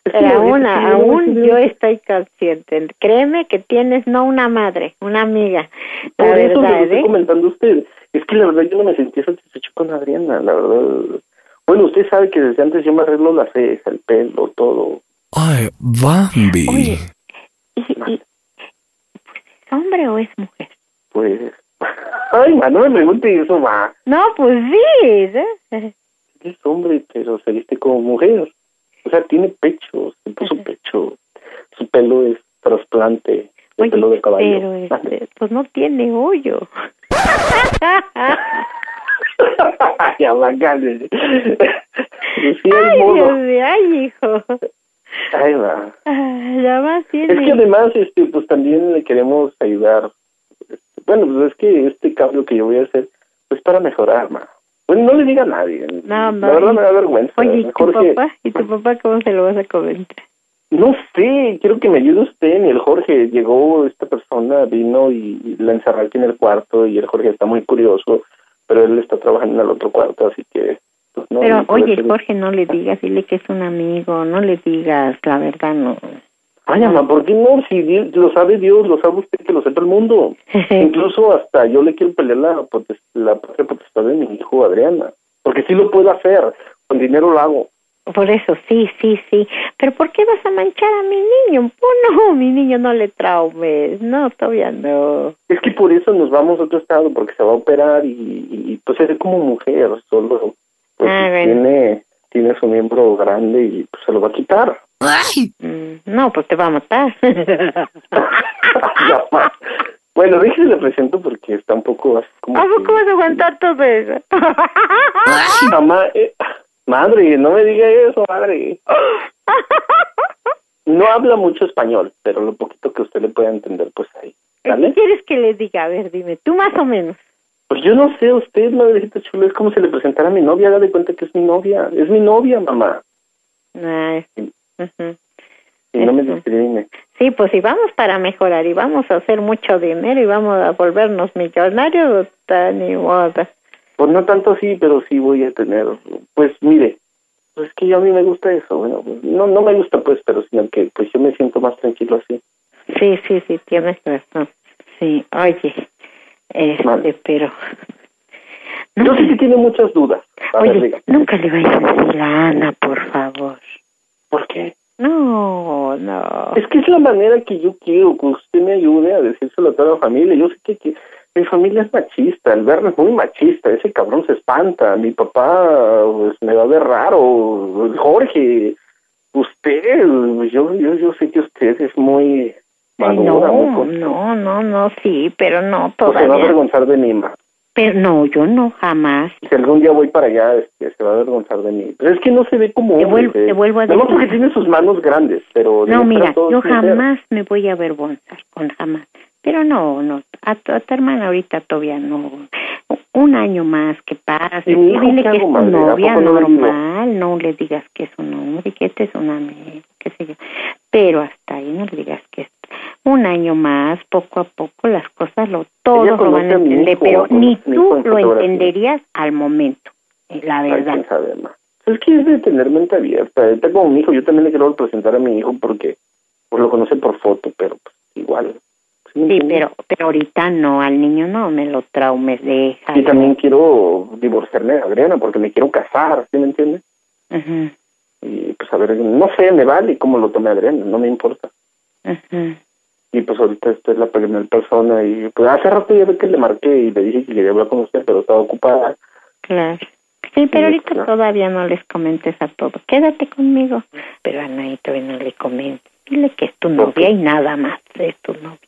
Es que Pero la aún, verdad es que yo no aún recibo- yo estoy consciente. Créeme que tienes no una madre, una amiga. La Por eso le verdad, estoy ¿eh? comentando a usted. Es que la verdad yo no me sentía satisfecho con Adriana, la verdad. Bueno, usted sabe que desde antes yo me arreglo las cejas, el pelo, todo. Ay, Bambi. Oye, ¿y, y, pues, ¿es hombre o es mujer? Pues. [LAUGHS] Ay, ma, no me pregunte eso, ma. No, pues sí. ¿eh? Es hombre, pero se viste como mujer. O sea, tiene pecho, se puso pecho. Su pelo es trasplante de pelo de caballo. Pero este, pues no tiene hoyo. [LAUGHS] ya va, cállese. Sí, ay. Dios mío, ay, hijo. Ay, ma. Ah, Ya más Es tiene. que además, este, pues también le queremos ayudar. Este, Bueno, pues es que este cambio que yo voy a hacer, pues para mejorar, ma. Bueno, no le diga a nadie. No, no. La verdad me da vergüenza. Oye, ¿y tu papá? ¿Y tu papá cómo se lo vas a comentar? no sé, quiero que me ayude usted. Ni el Jorge llegó, esta persona vino y la encerró aquí en el cuarto y el Jorge está muy curioso, pero él está trabajando en el otro cuarto, así que... pues, no, Pero no oye, ser. Jorge, no le digas, dile que es un amigo, no le digas, la verdad no. Ay, mamá, ¿por qué no? Si Dios- lo sabe Dios, lo sabe usted, que lo sepa el mundo. [LAUGHS] Incluso hasta yo le quiero pelear la, la patria potestad de mi hijo Adriana. Porque sí lo puedo hacer, con dinero lo hago. Por eso, sí, sí, sí. Pero ¿por qué vas a manchar a mi niño? Oh, no, [LAUGHS] mi niño no le traumes. No, todavía no. Es que por eso nos vamos a otro estado, porque se va a operar y, y pues es como mujer, solo pues, Ah, bueno. tiene, tiene su miembro grande y pues se lo va a quitar. Mm, No, pues te va a matar. [LAUGHS] Bueno, déjese le presento porque está un poco así como... ¿A poco vas a aguantar todo eso? Mamá, eh, madre, no me diga eso, madre. No habla mucho español, pero lo poquito que usted le pueda entender, pues ahí. ¿Qué quieres que le diga? A ver, dime, tú más o menos. Pues yo no sé, usted, madrecita chula, es como si le presentara a mi novia, haga de cuenta que es mi novia. Es mi novia, mamá. Ah, ujú. Y no me Eso. discrimine. Sí, pues si vamos para mejorar y vamos a hacer mucho dinero y vamos a volvernos millonarios, ni modo. Pues no tanto así, pero sí voy a tener. Pues mire, pues es que yo a mí me gusta eso. Bueno, pues, no, no me gusta, pues, pero sino que pues yo me siento más tranquilo así. Sí, sí, sí, tienes razón. Sí, oye, este, pero... Yo sé que tiene muchas dudas. A Oye, nunca le vayas a decir a Ana, por favor. ¿Por qué? No, no. Es que es la manera que yo quiero que usted me ayude a decírselo a toda la familia. Yo sé que, que mi familia es machista, el verno es muy machista, ese cabrón se espanta, mi papá pues, me va a ver raro, Jorge, usted, yo, yo, yo sé que usted es muy madura, no, no, no, no, sí, pero no pues, se va a todavía. avergonzar de mí, ma. Pero no, yo no, jamás. Si algún día voy para allá, este, se va a avergonzar de mí. Pero es que no se ve como Te hombre, vuelvo- te vuelvo a decir. porque tiene sus manos grandes, pero... No, mira, yo jamás me voy a avergonzar, con jamás. Pero no, no, a tu, a tu hermana ahorita todavía no. Un año más que pase. ¿Y dile que es tu novia no normal, no le digas que es un hombre, que este es un amigo, qué sé yo. Pero hasta ahí no le digas que es un año más, poco a poco las cosas lo todos lo van a entender, pero ni tú lo entenderías al momento, eh, la verdad. Es que es de tener mente abierta. Ahorita como mi hijo, yo también le quiero presentar a mi hijo porque pues, lo conoce por foto, pero pues, igual. Sí, pero, pero ahorita no, al niño no me lo traumes, deja. Y también quiero divorciarme de Adriana porque me quiero casar, ¿sí me entiendes? Ujú, Y pues a ver, no sé, me vale cómo lo tome Adriana, no me importa. ujú. Y pues ahorita esta es la primera persona y pues hace rato ya ve que le marqué y le dije que quería hablar con usted, pero estaba ocupada. Claro. Sí, pero ahorita claro. todavía no les comentes a todo. Quédate conmigo. Pero a Anaí todavía no le comentes. Dile que es tu novia y nada más. Es tu novia.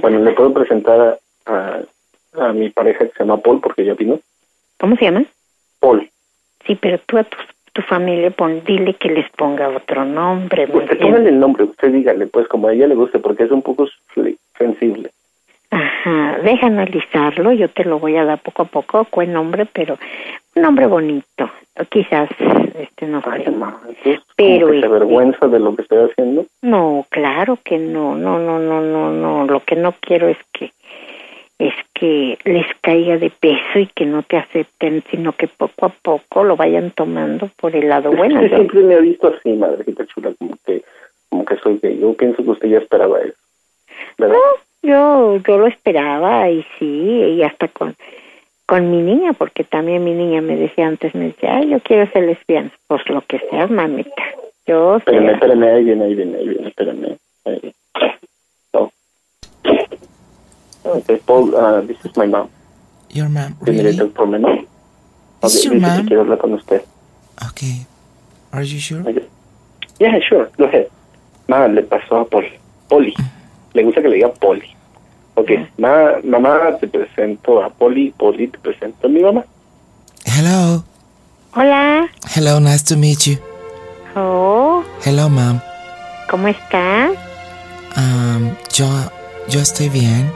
Bueno, le puedo presentar a, a, a mi pareja que se llama Paul porque ya vino. ¿Cómo se llama? Paul. Sí, pero tú a tu, tu familia pon, dile que les ponga otro nombre. ¿me Usted póngale el nombre, usted dígale, pues como a ella le guste, porque es un poco sensible. Ajá, deja analizarlo, yo te lo voy a dar poco a poco, cuál nombre, pero un nombre bonito. O Quizás, este, no sé. Pero se este, avergüenza de lo que estoy haciendo. No, claro que no, no, no, no, no, no. Lo que no quiero es que es que les caiga de peso y que no te acepten, sino que poco a poco lo vayan tomando por el lado bueno. Usted Yo- siempre me ha visto así, madrecita chula, como que, como que soy gay. Yo pienso que usted ya esperaba eso. ¿Verdad? yo, yo lo esperaba y sí, y hasta con con mi niña, porque también mi niña me decía antes, me decía, ay, yo quiero ser lesbiana. Pues lo que seas, mamita. Yo Espérame, sea. espérame, ahí viene, ahí viene, ahí viene, espérame. Ahí viene. Okay, Paul, uh, this is my mom. Your mom, ¿Tiene really? Is Okay, your mom? quiero hablar con usted. Okay. Are you sure? Yeah, sure, go ahead. Ma, le pasó a Paul. Poli. Le gusta que le diga Poli. Ok, ma, mamá, te presento a Poli. Poli, te presento a mi mamá. Hello. Hola. Hello, nice to meet you. Oh, Hello, mom. ¿cómo está? Um, yo, yo estoy bien.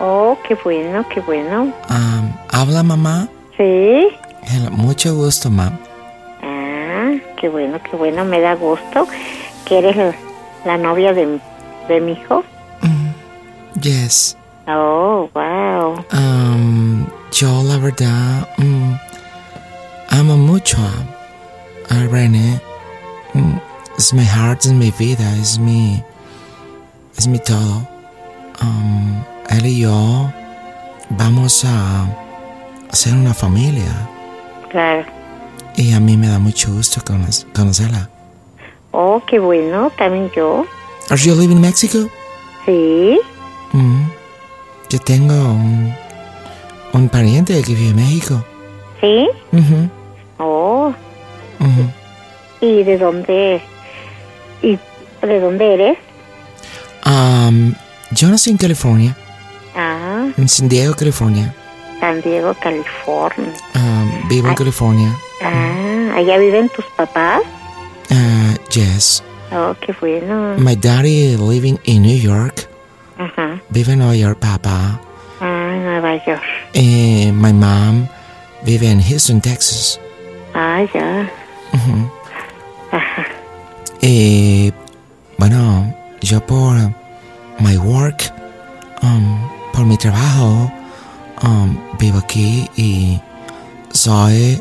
Oh, qué bueno, qué bueno. Um, ¿Habla mamá? Sí. Hello, mucho gusto, mam. Ah, qué bueno, qué bueno, me da gusto que eres la- novia de, de mi hijo. Yes. Oh, wow. Um, yo la verdad, mm, amo mucho a, a René. Mm, es mi heart, es mi vida, es mi, es mi todo. Um, él y yo vamos a hacer una familia Claro. y a mí me da mucho gusto cono- conocerla. Oh, qué bueno, también yo. Are you living in Mexico? Sí. Mm, yo tengo un, un pariente que vive en México. ¿Sí? Oh. ¿y de dónde? ¿Y de dónde eres? Um, yo nací en California, en San Diego, California. San Diego, California. Um, vivo en California. Ah, ¿allá viven tus papás? Uh, yes. Oh, qué bueno. My daddy is living in New York. Ajá. Vive en Nueva York, papá. Ah, Nueva York. Y my mom vive en Houston, Texas. Ah, ya. Ujú. Ajá. Y bueno, yo por my work, um, por mi trabajo, um, vivo aquí y soy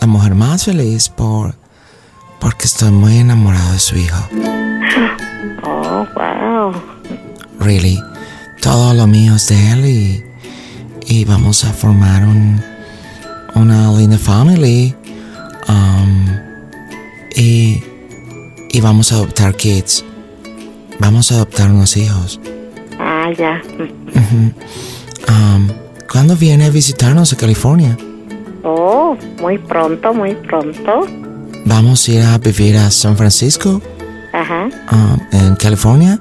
la mujer más feliz por porque estoy muy enamorado de su hijo. [GASPS] Oh, wow. Really, todo lo mío es de él y, y vamos a formar un, una linda family. Um, y, y vamos a adoptar kids. Vamos a adoptar unos hijos. Ujú. Um, ¿Cuándo viene a visitarnos a California? Oh, muy pronto, muy pronto. Vamos a ir a vivir a San Francisco, Ajá. um, en California.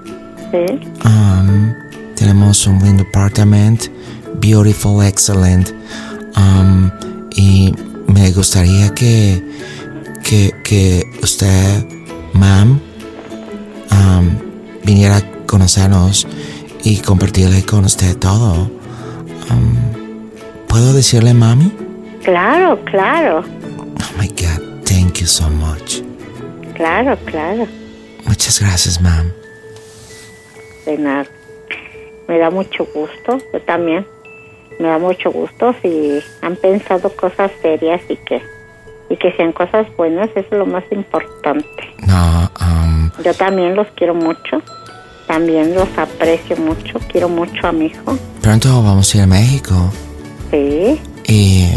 Sí. Um, tenemos un lindo apartamento, beautiful, excellent. Y me gustaría que, que, que usted, ma'am, um, viniera a conocernos y compartirle con usted todo. Um, ¿Puedo decirle mami? Claro, claro. Oh my God, thank you so much. Claro, claro. Muchas gracias, ma'am. De nada. Me da mucho gusto. Yo también. Me da mucho gusto si han pensado cosas serias y que y que sean cosas buenas. Eso es lo más importante. No, um, Yo también los quiero mucho. También los aprecio mucho. Quiero mucho a mi hijo. pronto vamos a ir a México. Sí. Y,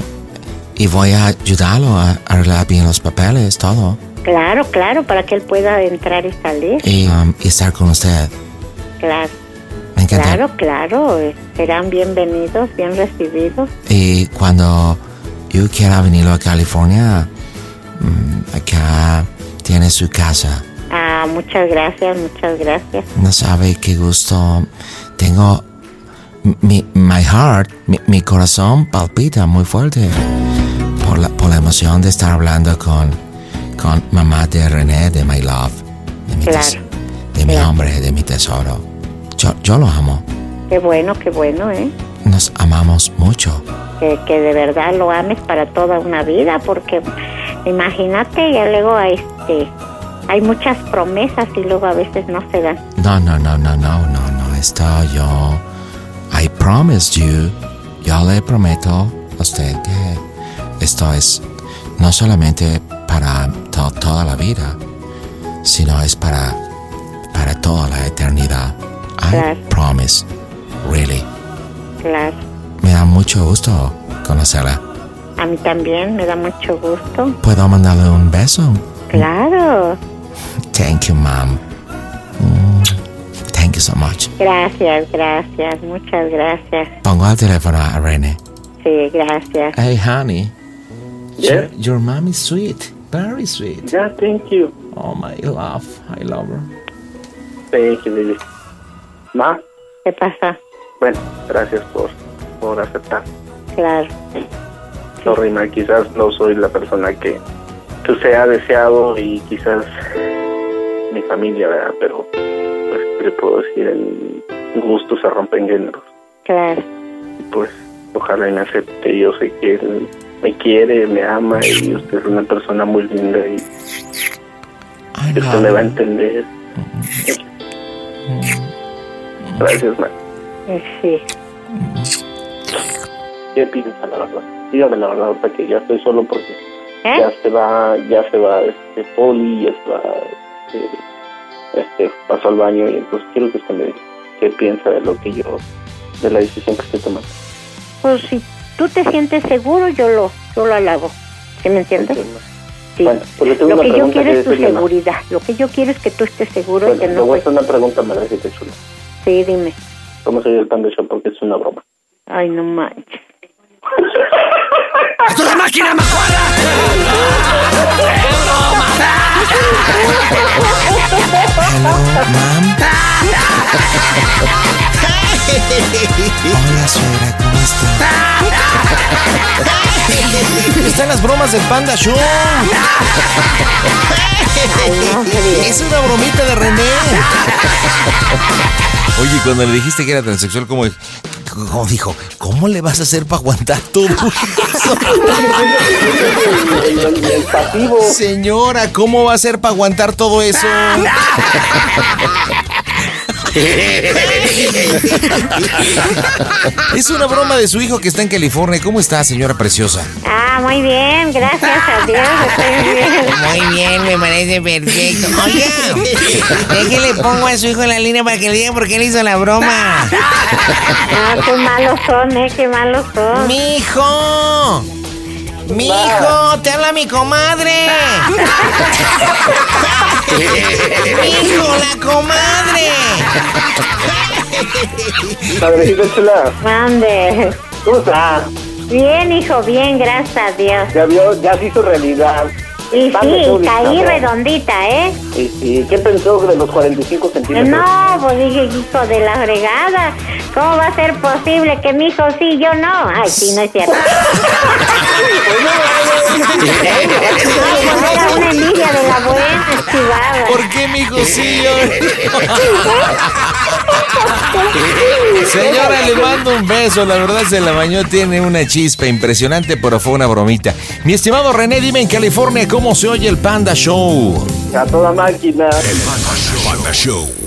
y voy a ayudarlo a arreglar bien los papeles, todo. Claro, claro, para que él pueda entrar y salir. Y, um, y estar con usted. Claro. Me encanta. Claro, claro. eh, Serán bienvenidos, bien recibidos. Y cuando yo quiera venir a California, mm, acá tiene su casa. Ah, muchas gracias, muchas gracias. No sabe qué gusto. Tengo mi my heart, mi, mi corazón palpita muy fuerte por la, por la emoción de estar hablando con, con mamá de René, de My Love, de mi, Claro. de mi hombre, de mi tesoro. Yo, yo lo amo. Qué bueno, qué bueno, ¿eh? Nos amamos mucho. Que, que de verdad lo ames para toda una vida, porque imagínate, ya luego este, hay muchas promesas y luego a veces no se dan. No, no, no, no, no, no, no. Esto yo. I promised you. Yo le prometo a usted que esto es no solamente para to- toda la vida, sino es para, para toda la eternidad. I Claro. promise. Really. Claro. Me da mucho gusto conocerla. A mí también me da mucho gusto. ¿Puedo mandarle un beso? Claro. Thank you, mom. Mm, Thank you so much. Gracias, gracias, muchas gracias. Pongo al teléfono a René. Sí, gracias. Hey, honey. Yes? Your, your mom is sweet. Very sweet. Yeah, thank you. Oh, my love. I love her. Thank you, baby. Ma, ¿Qué pasa? bueno, gracias por, por aceptar. Claro. Sorry, ma, quizás no soy la persona que, que usted ha deseado y quizás mi familia, ¿verdad? Pero, pues, ¿qué le puedo decir? El gusto se rompe en géneros. Claro. Y, pues, ojalá y me acepte. Yo sé que él me quiere, me ama y usted es una persona muy linda y que usted me va a entender. Gracias, ma. Eh, Sí. ¿Qué piensa la verdad? Dígame la verdad, ahorita que ya estoy solo porque ¿Eh? ya se va, ya se va este Poli, ya se va, este, este, pasó al baño y entonces quiero que usted me diga qué piensa de lo que yo, de la decisión que estoy tomando. Pues si tú te sientes seguro, yo lo, yo lo alabo. ¿Sí me entiendes? Sí. Bueno, pues Lo que yo quiero que es tu seguridad. Lo que yo quiero es que tú estés seguro Bueno, que no. voy a hacer una pregunta, madrecita chula. Sí, dime. ¿Cómo soy el pan de show? Porque es una broma. Ay, no manches. [LAUGHS] ¡Esto es la máquina Hola, suegra, ¿cómo está? Están las bromas del Panda Show. Es una bromita de René. Oye, cuando le dijiste que era transexual, ¿cómo, cómo dijo? ¿Cómo le vas a hacer para aguantar todo eso? [LAUGHS] Señora, ¿cómo va a ser para aguantar todo eso? [LAUGHS] [LAUGHS] Es una broma de su hijo que está en California. ¿Cómo está, señora preciosa? Ah, muy bien, gracias a Dios, estoy bien. Muy bien, me parece perfecto. Oiga, déjele pongo a su hijo en la línea para que le diga por qué le hizo la broma. No, qué malos son, eh, qué malos son. ¡Mi hijo! ¡Mi hijo! ¡Te habla mi comadre! [LAUGHS] ¡Mi [LAUGHS] hijo, la comadre! Madrecita chula, Mande. ¿cómo está? Bien, hijo, bien, gracias a Dios. Ya vio, ya se hizo realidad. Y sí, caí listo. redondita, ¿eh? ¿Y, y qué pensó de los 45 centímetros? No, pues dije, hijo de la fregada. ¿Cómo va a ser posible que mi hijo sí, yo no? Ay, sí, no es cierto. [LAUGHS] No, era una envidia de la buena, chivada. ¿Por qué, mijo? Sí, yo... [LAUGHS] Señora, le mando un beso. La verdad se la bañó, tiene una chispa impresionante, pero fue una bromita. Mi estimado René, dime en California cómo se oye el Panda Show. A toda máquina. Panda Show.